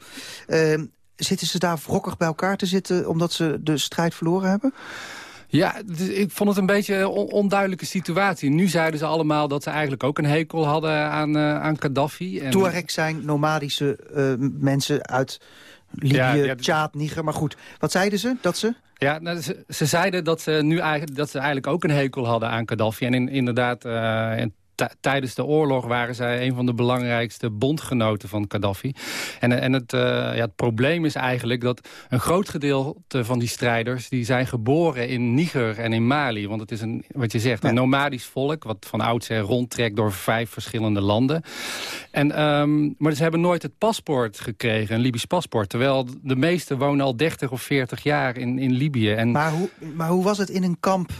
zitten ze daar wrokkig bij elkaar te zitten omdat ze de strijd verloren hebben? Ja, ik vond het een beetje een on onduidelijke situatie. Nu zeiden ze allemaal dat ze eigenlijk ook een hekel hadden aan, uh, aan Gaddafi. En... Tuareg zijn nomadische uh, mensen uit Libië, ja, ja, Tjaad, Niger. Maar goed, wat zeiden ze? Dat ze... Ja, nou, ze, ze, zeiden dat ze, nu eigenlijk, dat ze eigenlijk ook een hekel hadden aan Gaddafi. En in, inderdaad, uh, tijdens de oorlog waren zij een van de belangrijkste bondgenoten van Gaddafi. En, en het, uh, ja, het probleem is eigenlijk dat een groot gedeelte van die strijders... die zijn geboren in Niger en in Mali. Want het is, een, wat je zegt, een nomadisch volk... wat van oudsher rondtrekt door vijf verschillende landen. En, um, maar ze hebben nooit het paspoort gekregen, een Libisch paspoort. Terwijl de meesten wonen al 30 of 40 jaar in, in Libië. En, maar, hoe, maar hoe was het in een kamp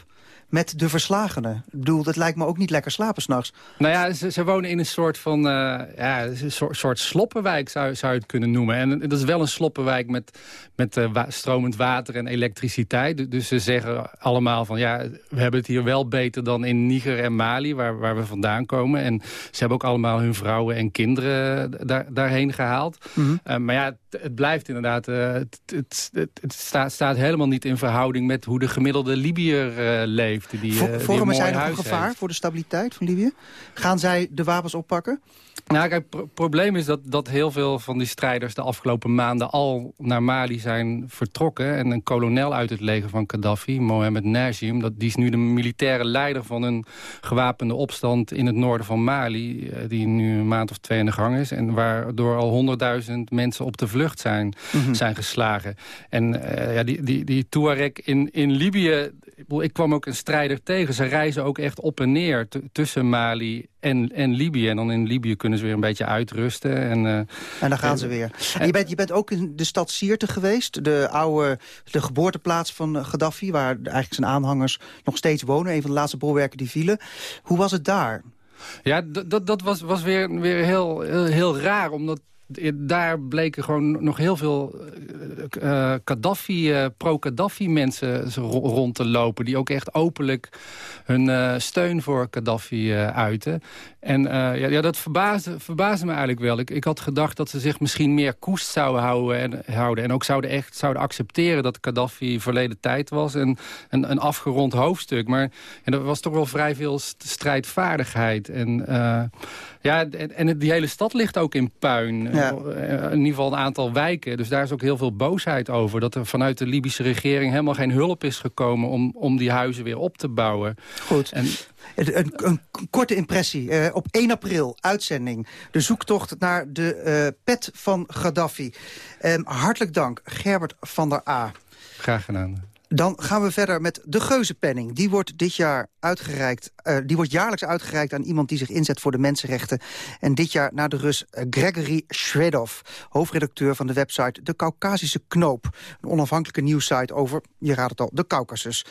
met de verslagenen? Ik bedoel, dat lijkt me ook niet lekker slapen s'nachts. Nou ja, ze, ze, wonen in een soort van uh, ja, een soort, soort sloppenwijk, zou, zou je het kunnen noemen. En dat is wel een sloppenwijk met, met uh, stromend water en elektriciteit. Dus ze zeggen allemaal van, ja, we hebben het hier wel beter dan in Niger en Mali, waar, waar we vandaan komen. En ze hebben ook allemaal hun vrouwen en kinderen daar, daarheen gehaald. Mm -hmm. maar ja, het, blijft inderdaad, het, het, het, staat, staat helemaal niet in verhouding met hoe de gemiddelde Libiër leeft. Die, vormen zij nog een gevaar voor de stabiliteit van Libië? Gaan zij de wapens oppakken? Nou, kijk, het probleem is dat, dat heel veel van die strijders de afgelopen maanden al naar Mali zijn vertrokken. En een kolonel uit het leger van Gaddafi, Mohamed Najim, dat, die is nu de militaire leider van een gewapende opstand in het noorden van Mali. Eh, die nu een maand of twee in de gang is. En waardoor al honderdduizend mensen op de vlucht zijn, mhm. zijn geslagen. En uh, ja, die, die, die Tuareg in, in Libië, ik kwam ook een strijder tegen. Ze reizen ook echt op en neer tussen Mali en, en Libië. En dan in Libië kunnen ze weer een beetje uitrusten. En, uh, en dan gaan ze weer. En je, bent, je bent ook in de stad Sirte geweest. De oude de geboorteplaats van eh, Gaddafi. Waar eigenlijk zijn aanhangers nog steeds wonen. Een van de laatste bolwerken die vielen. Hoe was het daar? Ja, dat, dat was, was weer, weer heel, heel, heel raar. Omdat daar bleken gewoon nog heel veel uh, Gaddafi, uh, pro-Gaddafi mensen rond te lopen... die ook echt openlijk hun steun voor Gaddafi uiten. En ja, ja, dat verbaasde, verbaasde me eigenlijk wel. Ik, ik had gedacht dat ze zich misschien meer koest zouden houden... en, houden, en ook zouden, echt, zouden accepteren dat Gaddafi verleden tijd was... en een, een afgerond hoofdstuk. Maar en er was toch wel vrij veel strijdvaardigheid. En, ja, en, die hele stad ligt ook in puin. Ja. In ieder geval een aantal wijken. Dus daar is ook heel veel boosheid over. Dat er vanuit de Libische regering helemaal geen hulp is gekomen... om, om die huizen weer op te bouwen. Goed. En, een, een, een, korte impressie. Uh, op 1 april, uitzending. De zoektocht naar de uh, pet van Gaddafi. Um, hartelijk dank, Gerbert van der A. Graag gedaan. Dan gaan we verder met de Geuzenpenning. Die wordt dit jaar uitgereikt. Uh, die wordt jaarlijks uitgereikt aan iemand die zich inzet voor de mensenrechten. En dit jaar naar de Rus Gregory Shvedov, hoofdredacteur van de website De Caucasische Knoop. Een onafhankelijke nieuwssite over, je raadt het al, de Caucasus.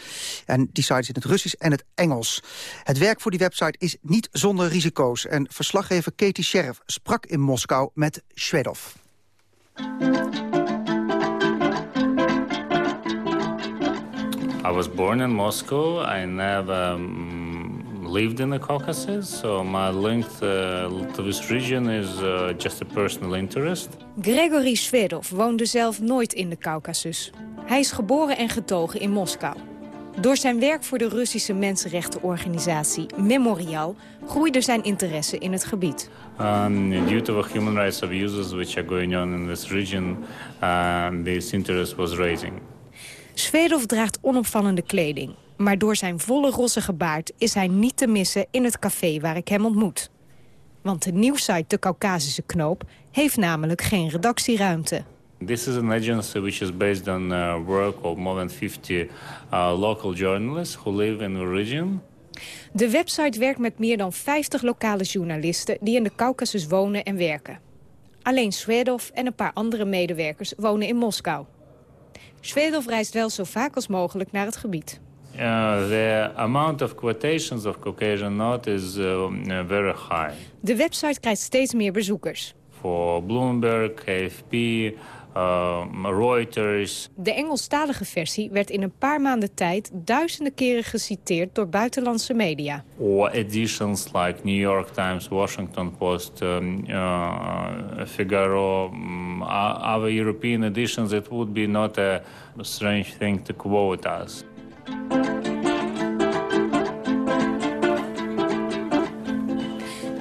En die site is in het Russisch en het Engels. Het werk voor die website is niet zonder risico's. En verslaggever Katie Sheriff sprak in Moskou met Shvedov. I was born in Moscow. I never um, lived in the Caucasus, so my link uh, to this region is uh, just a personal interest. Gregory Svedov woonde zelf nooit in de Caucasus. Hij is geboren en getogen in Moskou. Door zijn werk voor de Russische mensenrechtenorganisatie Memorial groeide zijn interesse in het gebied. Um, due to the human rights abuses which are going on in this region, uh, this interest was raising. Svedov draagt onopvallende kleding. Maar door zijn volle rossige baard is hij niet te missen in het café waar ik hem ontmoet. Want de nieuwsite De Caucasische Knoop heeft namelijk geen redactieruimte. This is an agency which is based on uh, work of more than 50 uh, local journalists who live in the region. De website werkt met meer dan 50 lokale journalisten die in de Caucasus wonen en werken. Alleen Svedov en een paar andere medewerkers wonen in Moskou. Svedov reist wel zo vaak als mogelijk naar het gebied. Uh, the amount of quotations of Caucasian note is uh, very high. De website krijgt steeds meer bezoekers. Voor Bloomberg, AFP, uh, Reuters. De Engelstalige versie werd in een paar maanden tijd duizenden keren geciteerd door buitenlandse media. Or editions like New York Times, Washington Post, um, uh, Figaro, um, other European editions, it would be not a strange thing to quote us.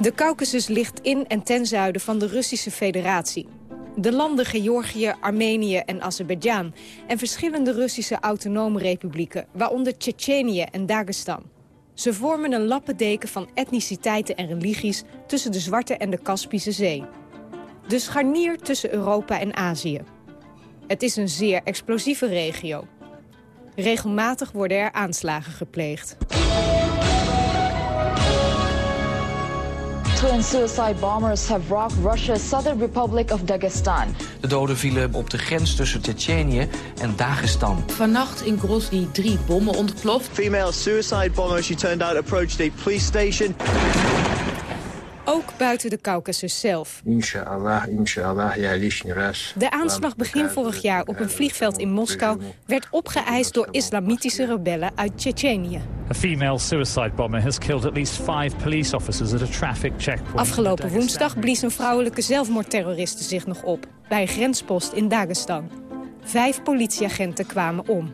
De Caucasus ligt in en ten zuiden van de Russische federatie. De landen Georgië, Armenië en Azerbeidzjan... en verschillende Russische autonome republieken... waaronder Tsjetsjenië en Dagestan. Ze vormen een lappendeken van etniciteiten en religies... tussen de Zwarte en de Kaspische Zee. De scharnier tussen Europa en Azië. Het is een zeer explosieve regio. Regelmatig worden er aanslagen gepleegd. Twin suicide bombers have rocked Russia's southern republic of Dagestan. De doden vielen op de grens tussen Tsjetsjenië en Dagestan. Vannacht in Grozny drie bommen ontploft. Female suicide bomber, she turned out approached a police station. Ook buiten de Caucasus zelf. Inshallah, inshallah, ja, ras. De aanslag begin vorig jaar op een vliegveld in Moskou... werd opgeëist door islamitische rebellen uit Tsjetsjenië. A female suicide bomber has killed at least five police officers at a traffic checkpoint. Afgelopen woensdag blies een vrouwelijke zelfmoordterroriste zich nog op... bij een grenspost in Dagestan. Vijf politieagenten kwamen om.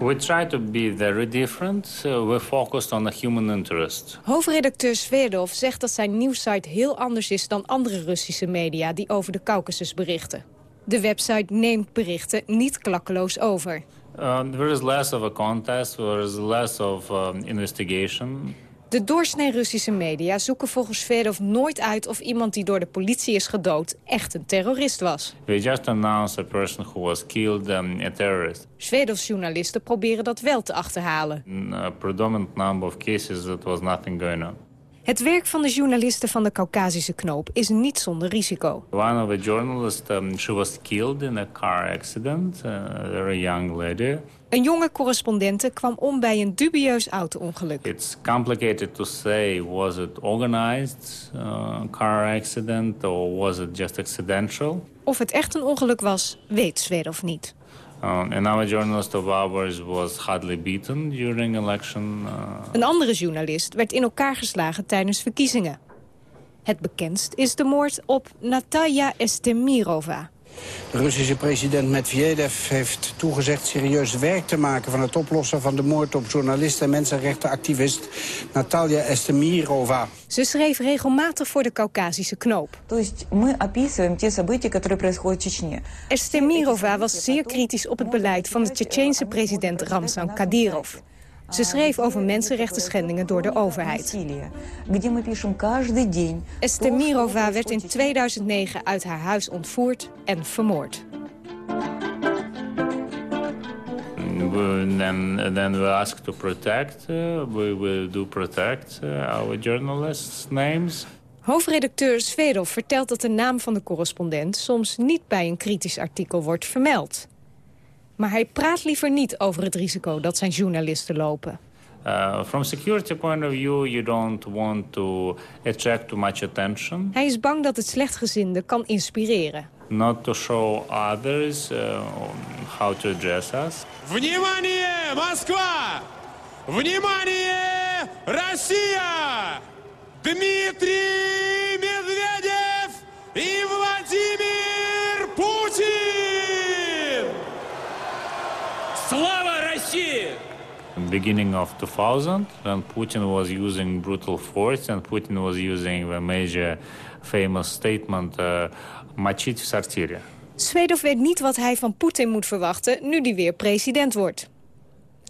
We try to be very different. we focused on the human interest. Hoofdredacteur Sverdov zegt dat zijn nieuwssite heel anders is dan andere Russische media die over de Caucasus berichten. De website neemt berichten niet klakkeloos over. Uh, there is less of a contest, there is less of um, investigation. De doorsnee Russische media zoeken volgens Vedov nooit uit of iemand die door de politie is gedood echt een terrorist was. We just announced a person who was killed um, a terrorist. Svedovs journalisten proberen dat wel te achterhalen. In a predominant number of cases there was nothing going on. Het werk van de journalisten van de Caucasische knoop is niet zonder risico. One of the journalists, um, she was killed in a car accident, uh, a very young lady. Een jonge correspondente kwam om bij een dubieus auto-ongeluk. It's complicated to say, was it organized uh, car accident or was it just accidental? Of het echt een ongeluk was, weet Svedov niet. Um. Uh... Een andere journalist werd in elkaar geslagen tijdens verkiezingen. Het bekendst is de moord op Natalia Estemirova. De Russische president Medvedev heeft toegezegd serieus werk te maken... van het oplossen van de moord op journalist en mensenrechtenactivist Natalia Estemirova. Ze schreef regelmatig voor de Caucasische knoop. Estemirova was zeer kritisch op het beleid van de Tsjetsjeense president Ramzan Kadyrov. Ze schreef over mensenrechten schendingen door de overheid. Estemirova werd in 2009 uit haar huis ontvoerd en vermoord. then, then we ask to protect. Uh, we will do protect uh, our journalists' names. Hoofdredacteur Svedov vertelt dat de naam van de correspondent soms niet bij een kritisch artikel wordt vermeld. Maar hij praat liever niet over het risico dat zijn journalisten lopen. Uh, from security point of view, you don't want to attract too much attention. Hij is bang dat het slechtgezinde kan inspireren. Not to show others uh, how to address us. Внимание, Москва! Внимание, Россия! Дмитрий Медведев и Владимир beginning of 2000 when Putin was using brutal force and Putin was using the major famous statement uh, «Мочить в сортире». Swedov weet niet wat hij van Poetin moet verwachten nu hij weer president wordt.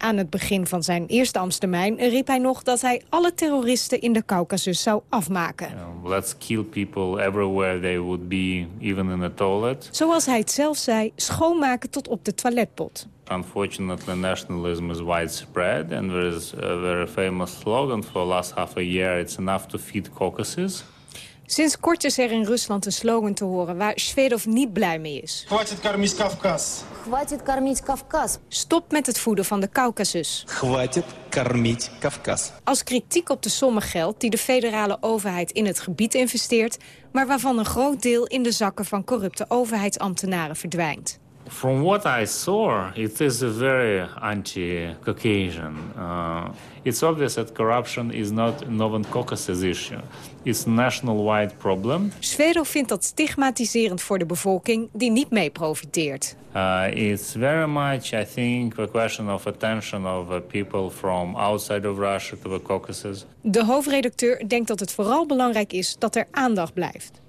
Aan het begin van zijn eerste ambtstermijn riep hij nog dat hij alle terroristen in de Caucasus zou afmaken. let's kill people everywhere they would be, even in the toilet. Zoals hij het zelf zei, schoonmaken tot op de toiletpot. Unfortunately, nationalism is widespread and there is a very famous slogan for the last half a year, it's enough to feed Caucasus. Sinds kort is er in Rusland een slogan te horen waar Svedov niet blij mee is. Хватит кормить Кавказ. Хватит кормить Кавказ. Stop met het voeden van de Caucasus. Хватит кормить Кавказ. Als kritiek op de sommen geld die de federale overheid in het gebied investeert... maar waarvan een groot deel in de zakken van corrupte overheidsambtenaren verdwijnt. From what I saw, it is a very anti-Caucasian. Uh, it's obvious that corruption is not a Northern Caucasus issue. It's a national-wide problem. Svedov vindt dat stigmatiserend voor de bevolking die niet mee profiteert. Uh, it's very much, I think, a question of attention of uh, people from outside of Russia to the Caucasus. De hoofdredacteur denkt dat het vooral belangrijk is dat er aandacht blijft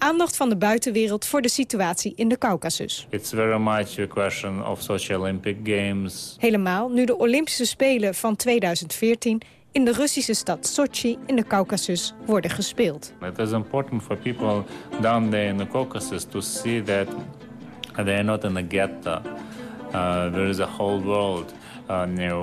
aandacht van de buitenwereld voor de situatie in de Caucasus. It's very much a question of Sochi Olympic Games. Helemaal nu de Olympische Spelen van 2014 in de Russische stad Sochi in de Caucasus worden gespeeld. It is important for people down there in the Caucasus to see that they are not in a ghetto. Uh, there is a whole world.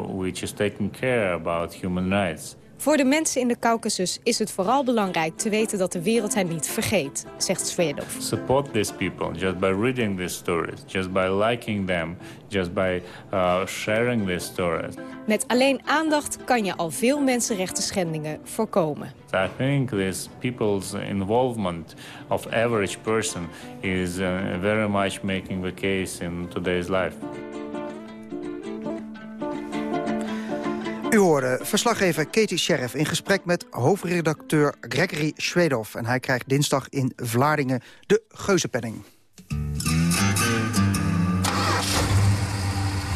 which is taking care about human rights. Voor de mensen in de Caucasus is het vooral belangrijk te weten dat de wereld hen niet vergeet, zegt Svedov. Support these people just by reading these stories, just by liking them, just by uh, sharing these stories. Met alleen aandacht kan je al veel mensenrechten schendingen voorkomen. I think this people's involvement of average person is uh, very much making the case in today's life. U hoorde verslaggever Katie Sheriff in gesprek met hoofdredacteur Gregory Schwedoff. En hij krijgt dinsdag in Vlaardingen de Geuzenpenning.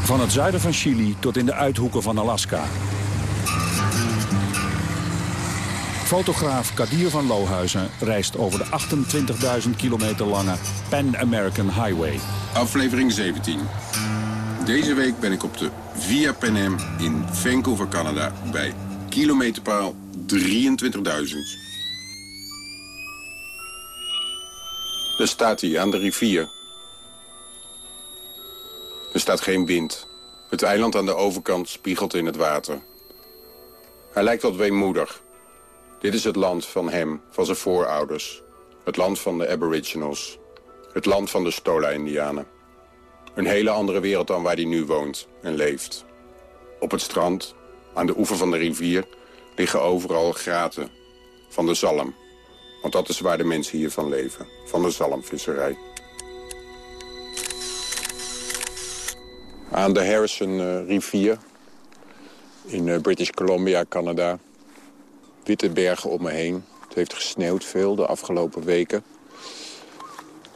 Van het zuiden van Chili tot in de uithoeken van Alaska. Fotograaf Kadir van Lohuizen reist over de 28.000 kilometer lange Pan American Highway. Aflevering 17. Deze week ben ik op de Via Panem in Vancouver, Canada... bij kilometerpaal 23.000. Er staat hij aan de rivier. Er staat geen wind. Het eiland aan de overkant spiegelt in het water. Hij lijkt wat weemoedig. Dit is het land van hem, van zijn voorouders. Het land van de aboriginals. Het land van de Stola-Indianen. Een hele andere wereld dan waar hij nu woont en leeft. Op het strand, aan de oever van de rivier, liggen overal graten van de zalm. Want dat is waar de mensen hier van leven, van de zalmvisserij. Aan de Harrison-rivier in eh, British Columbia, Canada. Witte bergen om me heen. Het heeft gesneeuwd veel de afgelopen weken.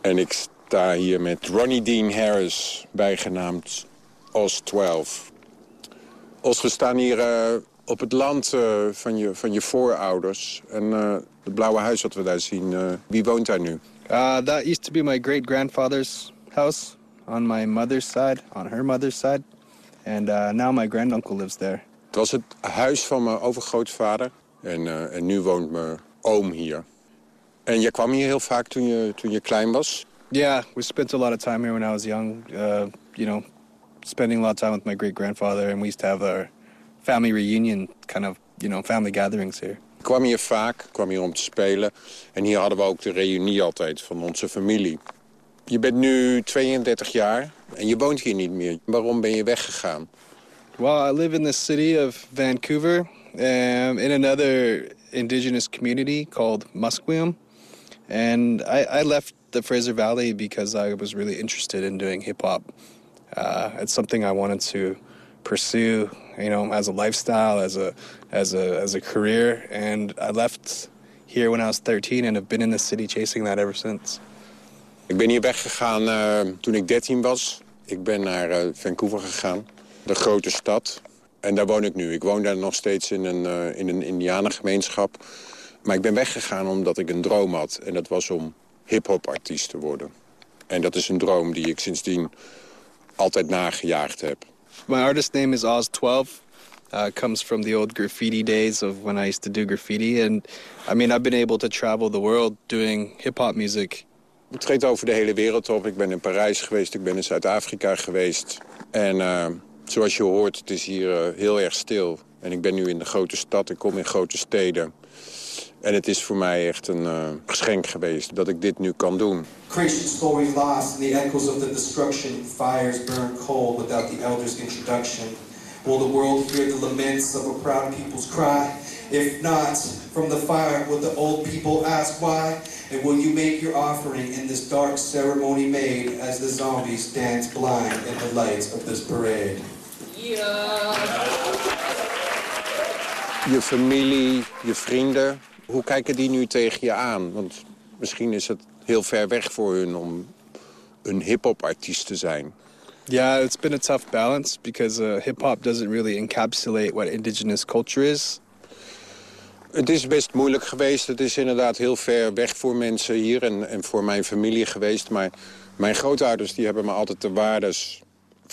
En ik sta hier met Ronnie Dean Harris, bijgenaamd Os 12. Os, we staan hier uh, op het land uh, van, je, van je voorouders. En uh, het blauwe huis wat we daar zien, wie woont daar nu? Uh, that used to be my great-grandfather's house on my mother's side, on her mother's side. And uh, now my granduncle lives there. Het was het huis van mijn overgrootvader. En, en nu woont mijn oom hier. En jij kwam hier heel vaak toen je, toen je klein was? Yeah, we spent a lot of time here when I was young. Uh, you know, spending a lot of time with my great grandfather, and we used to have our family reunion, kind of, you know, family gatherings here. Ik kwam hier vaak, kwam hier om te spelen. En hier hadden we ook de reunie altijd van onze familie. Je bent nu 32 jaar en je woont hier niet meer. Waarom ben je weggegaan? Well, I live in the city of Vancouver, um, in another indigenous community called Musqueam. And I, I left the Fraser Valley because I was really interested in doing hip hop. Uh, it's something I wanted to pursue, you know, as a lifestyle, as a as a as a career. And I left here when I was 13 and have been in the city chasing that ever since. Ik ben hier weggegaan uh, toen ik 13 was. Ik ben naar uh, Vancouver gegaan, de grote stad. En daar woon ik nu. Ik woon daar nog steeds in een, uh, in een indianengemeenschap. Maar ik ben weggegaan omdat ik een droom had. En dat was om hip-hop artiest te worden. En dat is een droom die ik sindsdien altijd nagejaagd heb. My artist name is Oz12. Uh, comes from the old graffiti days of when I used to do graffiti. And I mean, I've been able to travel the world doing hip-hop music. Ik treed over de hele wereld op. Ik ben in Parijs geweest, ik ben in Zuid-Afrika geweest. En uh, zoals je hoort, het is hier uh, heel erg stil. En ik ben nu in de grote stad, ik kom in grote steden. En het is voor mij echt een uh, geschenk geweest dat ik dit nu kan doen. Creation stories lost in the echoes of the destruction. Fires burn cold without the elders' introduction. Will the world hear the laments of a proud people's cry? If not, from the fire will the old people ask why? And will you make your offering in this dark ceremony made as the zombies dance blind in the lights of this parade? Yeah. Je familie, je vrienden, hoe kijken die nu tegen je aan? Want misschien is het heel ver weg voor hun om een hip-hop artiest te zijn. Yeah, it's been a tough balance because uh, hip hop doesn't really encapsulate what indigenous culture is. Het is best moeilijk geweest. Het is inderdaad heel ver weg voor mensen hier en, en voor mijn familie geweest. Maar mijn grootouders die hebben me altijd de waardes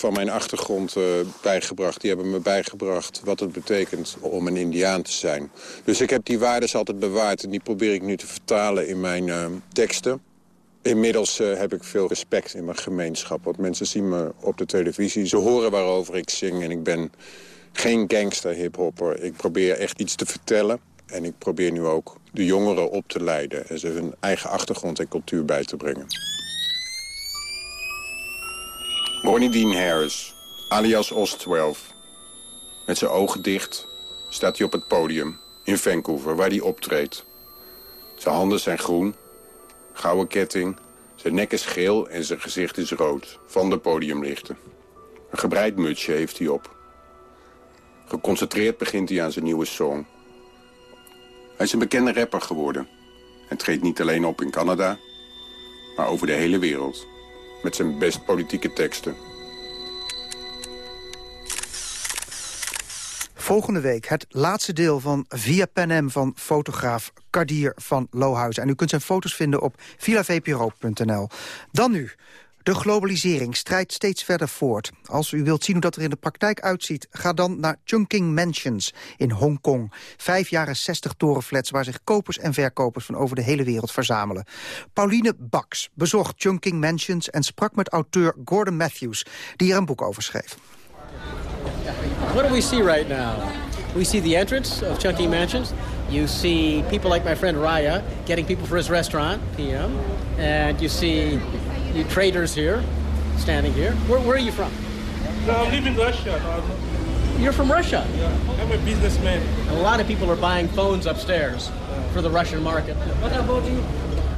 van mijn achtergrond uh, bijgebracht. Die hebben me bijgebracht wat het betekent om een indiaan te zijn. Dus ik heb die waarden altijd bewaard en die probeer ik nu te vertalen in mijn uh, teksten. Inmiddels uh, heb ik veel respect in mijn gemeenschap. Want mensen zien me op de televisie. Ze horen waarover ik zing. En ik ben geen gangster hiphopper. Ik probeer echt iets te vertellen. En ik probeer nu ook de jongeren op te leiden. En ze hun eigen achtergrond en cultuur bij te brengen. Ronnie Dean Harris, alias Os 12. Met zijn ogen dicht staat hij op het podium in Vancouver, waar hij optreedt. Zijn handen zijn groen, gouden ketting, zijn nek is geel en zijn gezicht is rood, van de podiumlichten. Een gebreid mutsje heeft hij op. Geconcentreerd begint hij aan zijn nieuwe song. Hij is een bekende rapper geworden. En treedt niet alleen op in Canada, maar over de hele wereld. Met zijn best politieke teksten. Volgende week het laatste deel van Via Panem van fotograaf Kadir van Lohuizen. En u kunt zijn foto's vinden op villavpro.nl. Dan nu. De globalisering strijdt steeds verder voort. Als u wilt zien hoe dat er in de praktijk uitziet... ga dan naar Chungking Mansions in Hongkong. Vijf jaren 60 torenflats waar zich kopers en verkopers... van over de hele wereld verzamelen. Pauline Baks bezocht Chungking Mansions... en sprak met auteur Gordon Matthews, die er een boek over schreef. What do we see right now? We see the entrance of Chunky Mansions. You see people like my friend Raya getting people for his restaurant, PM. And you see you traders here, standing here. Where, where are you from? No, I live in Russia. You're from Russia? Yeah, I'm a businessman. A lot of people are buying phones upstairs for the Russian market. What about you?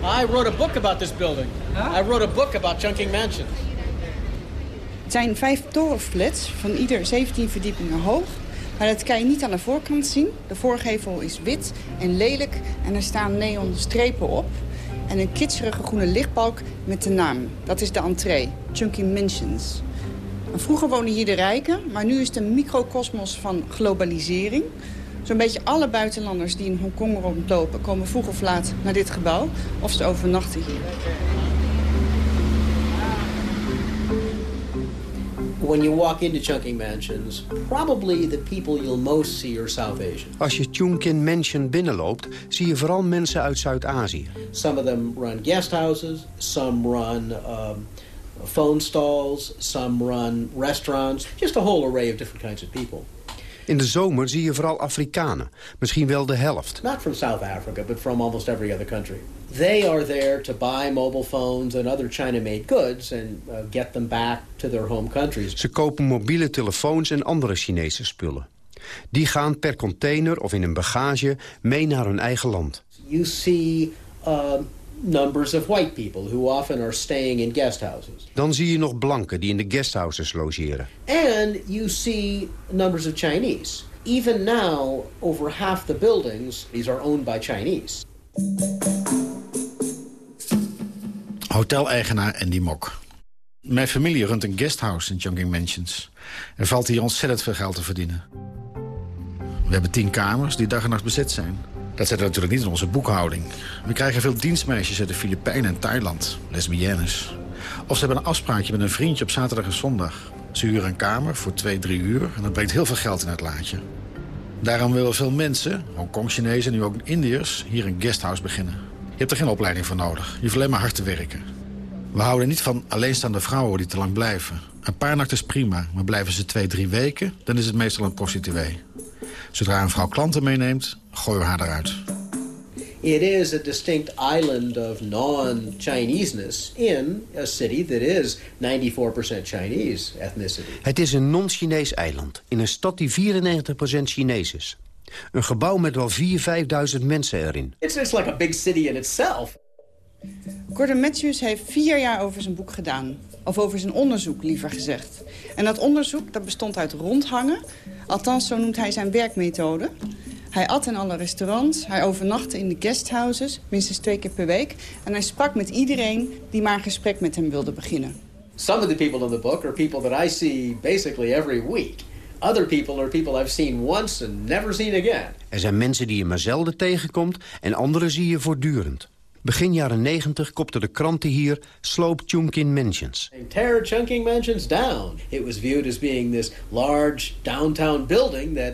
I wrote a book about this building. Huh? I wrote a book about Chunking Mansions. Het zijn vijf torenflats van ieder 17 verdiepingen hoog. Maar dat kan je niet aan de voorkant zien. De voorgevel is wit en lelijk en er staan neon strepen op. En een kitscherige groene lichtbalk met de naam. Dat is de entree, Chunky Mansions. vroeger woonden hier de rijken, maar nu is het een microcosmos van globalisering. Zo'n beetje alle buitenlanders die in Hongkong rondlopen... komen vroeg of laat naar dit gebouw of ze overnachten hier. When you walk into Chungking Mansions, probably the people you'll most see are South Asian. Als je Chungking Mansion binnenloopt, zie je vooral mensen uit Zuid-Azië. Some of them run guest houses, some run um, phone stalls, some run restaurants. Just a whole array of different kinds of people. In de zomer zie je vooral Afrikanen, misschien wel de helft. Not from South Africa, but from almost every other country. They are there to buy mobile phones and other China-made goods and uh, get them back to their home countries. Ze kopen mobiele telefoons en andere Chinese spullen. Die gaan per container of in een bagage mee naar hun eigen land. You see uh, numbers of white people who often are staying in guest houses. Dan zie je nog blanken die in de guesthouses logeren. And you see numbers of Chinese. Even now, over half the buildings these are owned by Chinese. Hoteleigenaar Andy Mok. Mijn familie runt een guesthouse in Chongqing Mansions. Er valt hier ontzettend veel geld te verdienen. We hebben tien kamers die dag en nacht bezet zijn. Dat zit natuurlijk niet in onze boekhouding. We krijgen veel dienstmeisjes uit de Filipijnen en Thailand, lesbiennes. Of ze hebben een afspraakje met een vriendje op zaterdag en zondag. Ze huren een kamer voor twee, drie uur en dat brengt heel veel geld in het laadje. Daarom willen veel mensen, Hongkong-Chinezen en nu ook Indiërs, hier een guesthouse beginnen. Je hebt er geen opleiding voor nodig. Je hoeft alleen maar hard te werken. We houden niet van alleenstaande vrouwen die te lang blijven. Een paar nachten is prima, maar blijven ze twee, drie weken... dan is het meestal een prostituee. Zodra een vrouw klanten meeneemt, gooien we haar eruit. It is a distinct island of non-Chineseness in a city that is 94% Chinese ethnicity. Het is een non-Chinees eiland in een stad die 94% Chinees is. Een gebouw met wel 4.000, 5.000 mensen erin. It's, it's like a big city in itself. Gordon Matthews heeft vier jaar over zijn boek gedaan. Of over zijn onderzoek, liever gezegd. En dat onderzoek dat bestond uit rondhangen. Althans, zo noemt hij zijn werkmethode. Hij at in alle restaurants, hij overnachtte in de guesthouses, minstens twee keer per week. En hij sprak met iedereen die maar een gesprek met hem wilde beginnen. Some of the people in the book are people that I see basically every week. Other people are people I've seen once and never seen again. Er zijn mensen die je maar zelden tegenkomt en andere zie je voortdurend. Begin jaren 90 kopten de kranten hier Slope Chunkin Mansions. Tear Chunking Mansions down. It was viewed as being this large downtown building that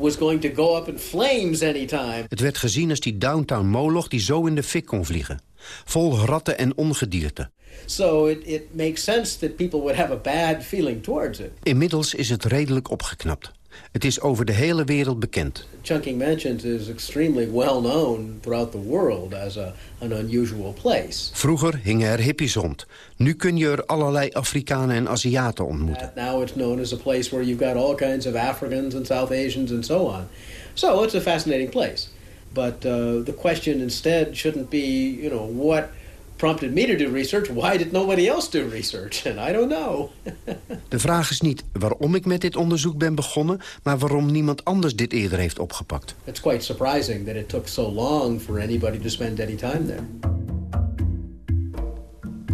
was going to go up in flames anytime. Het werd gezien als die downtown moloch die zo in de fik kon vliegen. Vol ratten en ongedierte. So it, it makes sense that people would have a bad feeling towards it. Inmiddels is het redelijk opgeknapt. Het is over de hele wereld bekend. Chungking Mansions is extremely well known throughout the world as a, an unusual place. Vroeger hingen er hippies rond. Nu kun je er allerlei Afrikanen en Aziaten ontmoeten. Now it's known as a place where you've got all kinds of Africans and South Asians and so on. So it's a fascinating place. But uh, the question instead shouldn't be, you know, what prompted me to do research. Why did nobody else do research? And I don't know. De vraag is niet waarom ik met dit onderzoek ben begonnen... maar waarom niemand anders dit eerder heeft opgepakt. It's quite surprising that it took so long for anybody to spend any time there.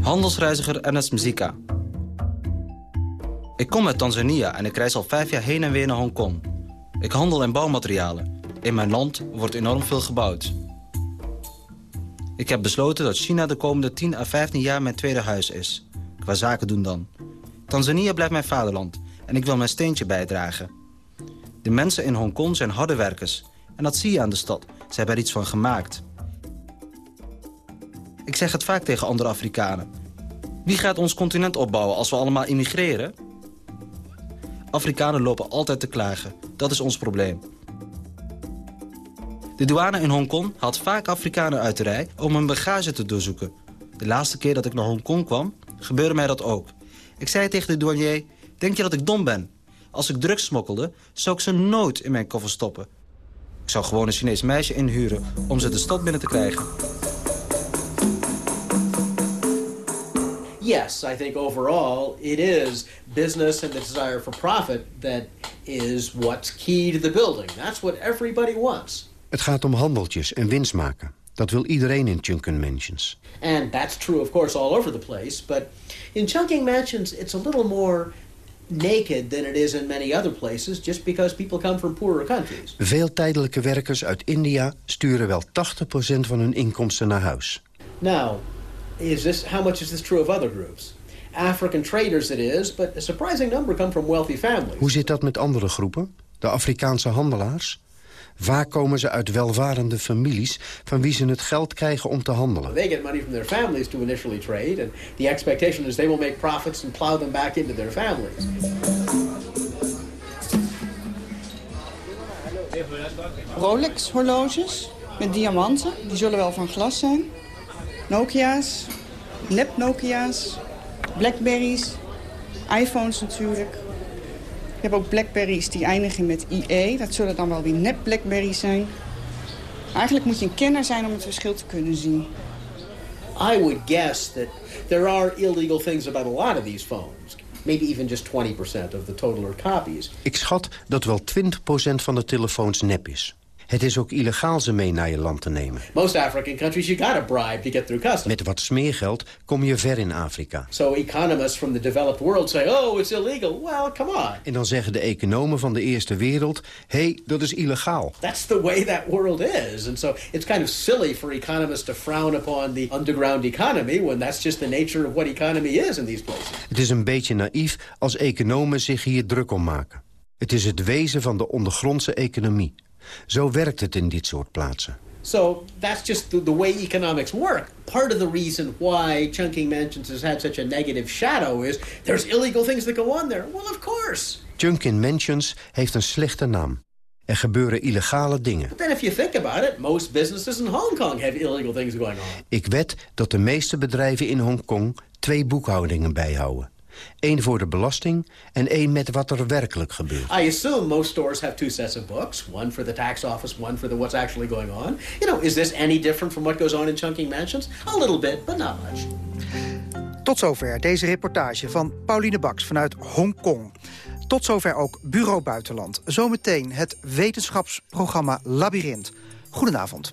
Handelsreiziger Ernest Mzika. Ik kom uit Tanzania en ik reis al vijf jaar heen en weer naar Hongkong. Ik handel in bouwmaterialen. In mijn land wordt enorm veel gebouwd. Ik heb besloten dat China de komende 10 à 15 jaar mijn tweede huis is. Qua zaken doen dan. Tanzania blijft mijn vaderland en ik wil mijn steentje bijdragen. De mensen in Hongkong zijn harde werkers. En dat zie je aan de stad. Ze hebben er iets van gemaakt. Ik zeg het vaak tegen andere Afrikanen. Wie gaat ons continent opbouwen als we allemaal immigreren? Afrikanen lopen altijd te klagen. Dat is ons probleem. De douane in Hongkong haalt vaak Afrikanen uit de rij om hun bagage te doorzoeken. De laatste keer dat ik naar Hongkong kwam, gebeurde mij dat ook. Ik zei tegen de douanier, denk je dat ik dom ben? Als ik drugs smokkelde, zou ik ze nooit in mijn koffer stoppen. Ik zou gewoon een Chinees meisje inhuren om ze de stad binnen te krijgen. Yes, I think overall it is business and the desire for profit that is what's key to the building. That's what everybody wants. Het gaat om handeltjes en winst maken. Dat wil iedereen in Chunkin Mansions. And that's true, of course, all over the place. But in Chunking Mansions, it's a little more naked than it is in many other places, just because people come from poorer countries. Veel tijdelijke werkers uit India sturen wel 80% van hun inkomsten naar huis. Now, is this, how much is this true of other groups? African traders it is, but a surprising number come from wealthy families. Hoe zit dat met andere groepen? De Afrikaanse handelaars? Vaak komen ze uit welvarende families van wie ze het geld krijgen om te handelen. They get money from their families to initially trade, and the expectation is they will make profits and plow them back into their families. Rolex horloges met diamanten, die zullen wel van glas zijn. Nokia's, nep Nokia's, Blackberries, iPhones natuurlijk. Je hebt ook Blackberries die eindigen met IE. Dat zullen dan wel weer nep Blackberries zijn. Eigenlijk moet je een kenner zijn om het verschil te kunnen zien. I would guess that there are illegal things about a lot of these phones. Maybe even just 20% of the total are copies. Ik schat dat wel 20% van de telefoons nep is. Het is ook illegaal ze mee naar je land te nemen. Most African countries, you got a bribe to get through customs. Met wat smeergeld kom je ver in Afrika. So economists from the developed world say, oh, it's illegal. Well, come on. En dan zeggen de economen van de eerste wereld... hé, hey, dat is illegaal. That's the way that world is. And so it's kind of silly for economists to frown upon the underground economy... when that's just the nature of what economy is in these places. Het is een beetje naïef als economen zich hier druk om maken. Het is het wezen van de ondergrondse economie. Zo werkt het in dit soort plaatsen. So that's just the, the, way economics work. Part of the reason why Chunking Mansions has had such a negative shadow is there's illegal things that go on there. Well, of course. Chunkin Mansions heeft een slechte naam. Er gebeuren illegale dingen. But then if you think about it, most businesses in Hong Kong have illegal things going on. Ik wed dat de meeste bedrijven in Hongkong twee boekhoudingen bijhouden. Eén voor de belasting en één met wat er werkelijk gebeurt. I assume most stores have two sets of books. One for the tax office, one for the what's actually going on. You know, is this any different from what goes on in Chunking Mansions? A little bit, but not much. Tot zover deze reportage van Pauline Baks vanuit Hongkong. Tot zover ook Bureau Buitenland. Zometeen het wetenschapsprogramma Labyrinth. Goedenavond.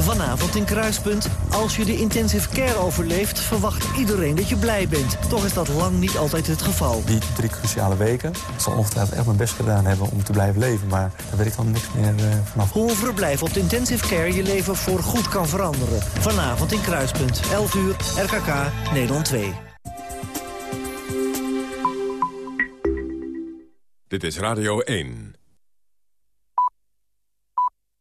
Vanavond in Kruispunt. Als je de intensive care overleeft, verwacht iedereen dat je blij bent. Toch is dat lang niet altijd het geval. Die drie cruciale weken. Ik zal ongetwijfeld echt mijn best gedaan hebben om te blijven leven. Maar daar weet ik dan niks meer uh, vanaf. Hoe een verblijf op de intensive care je leven voor goed kan veranderen. Vanavond in Kruispunt. 11 uur, RKK, Nederland 2. Dit is Radio 1.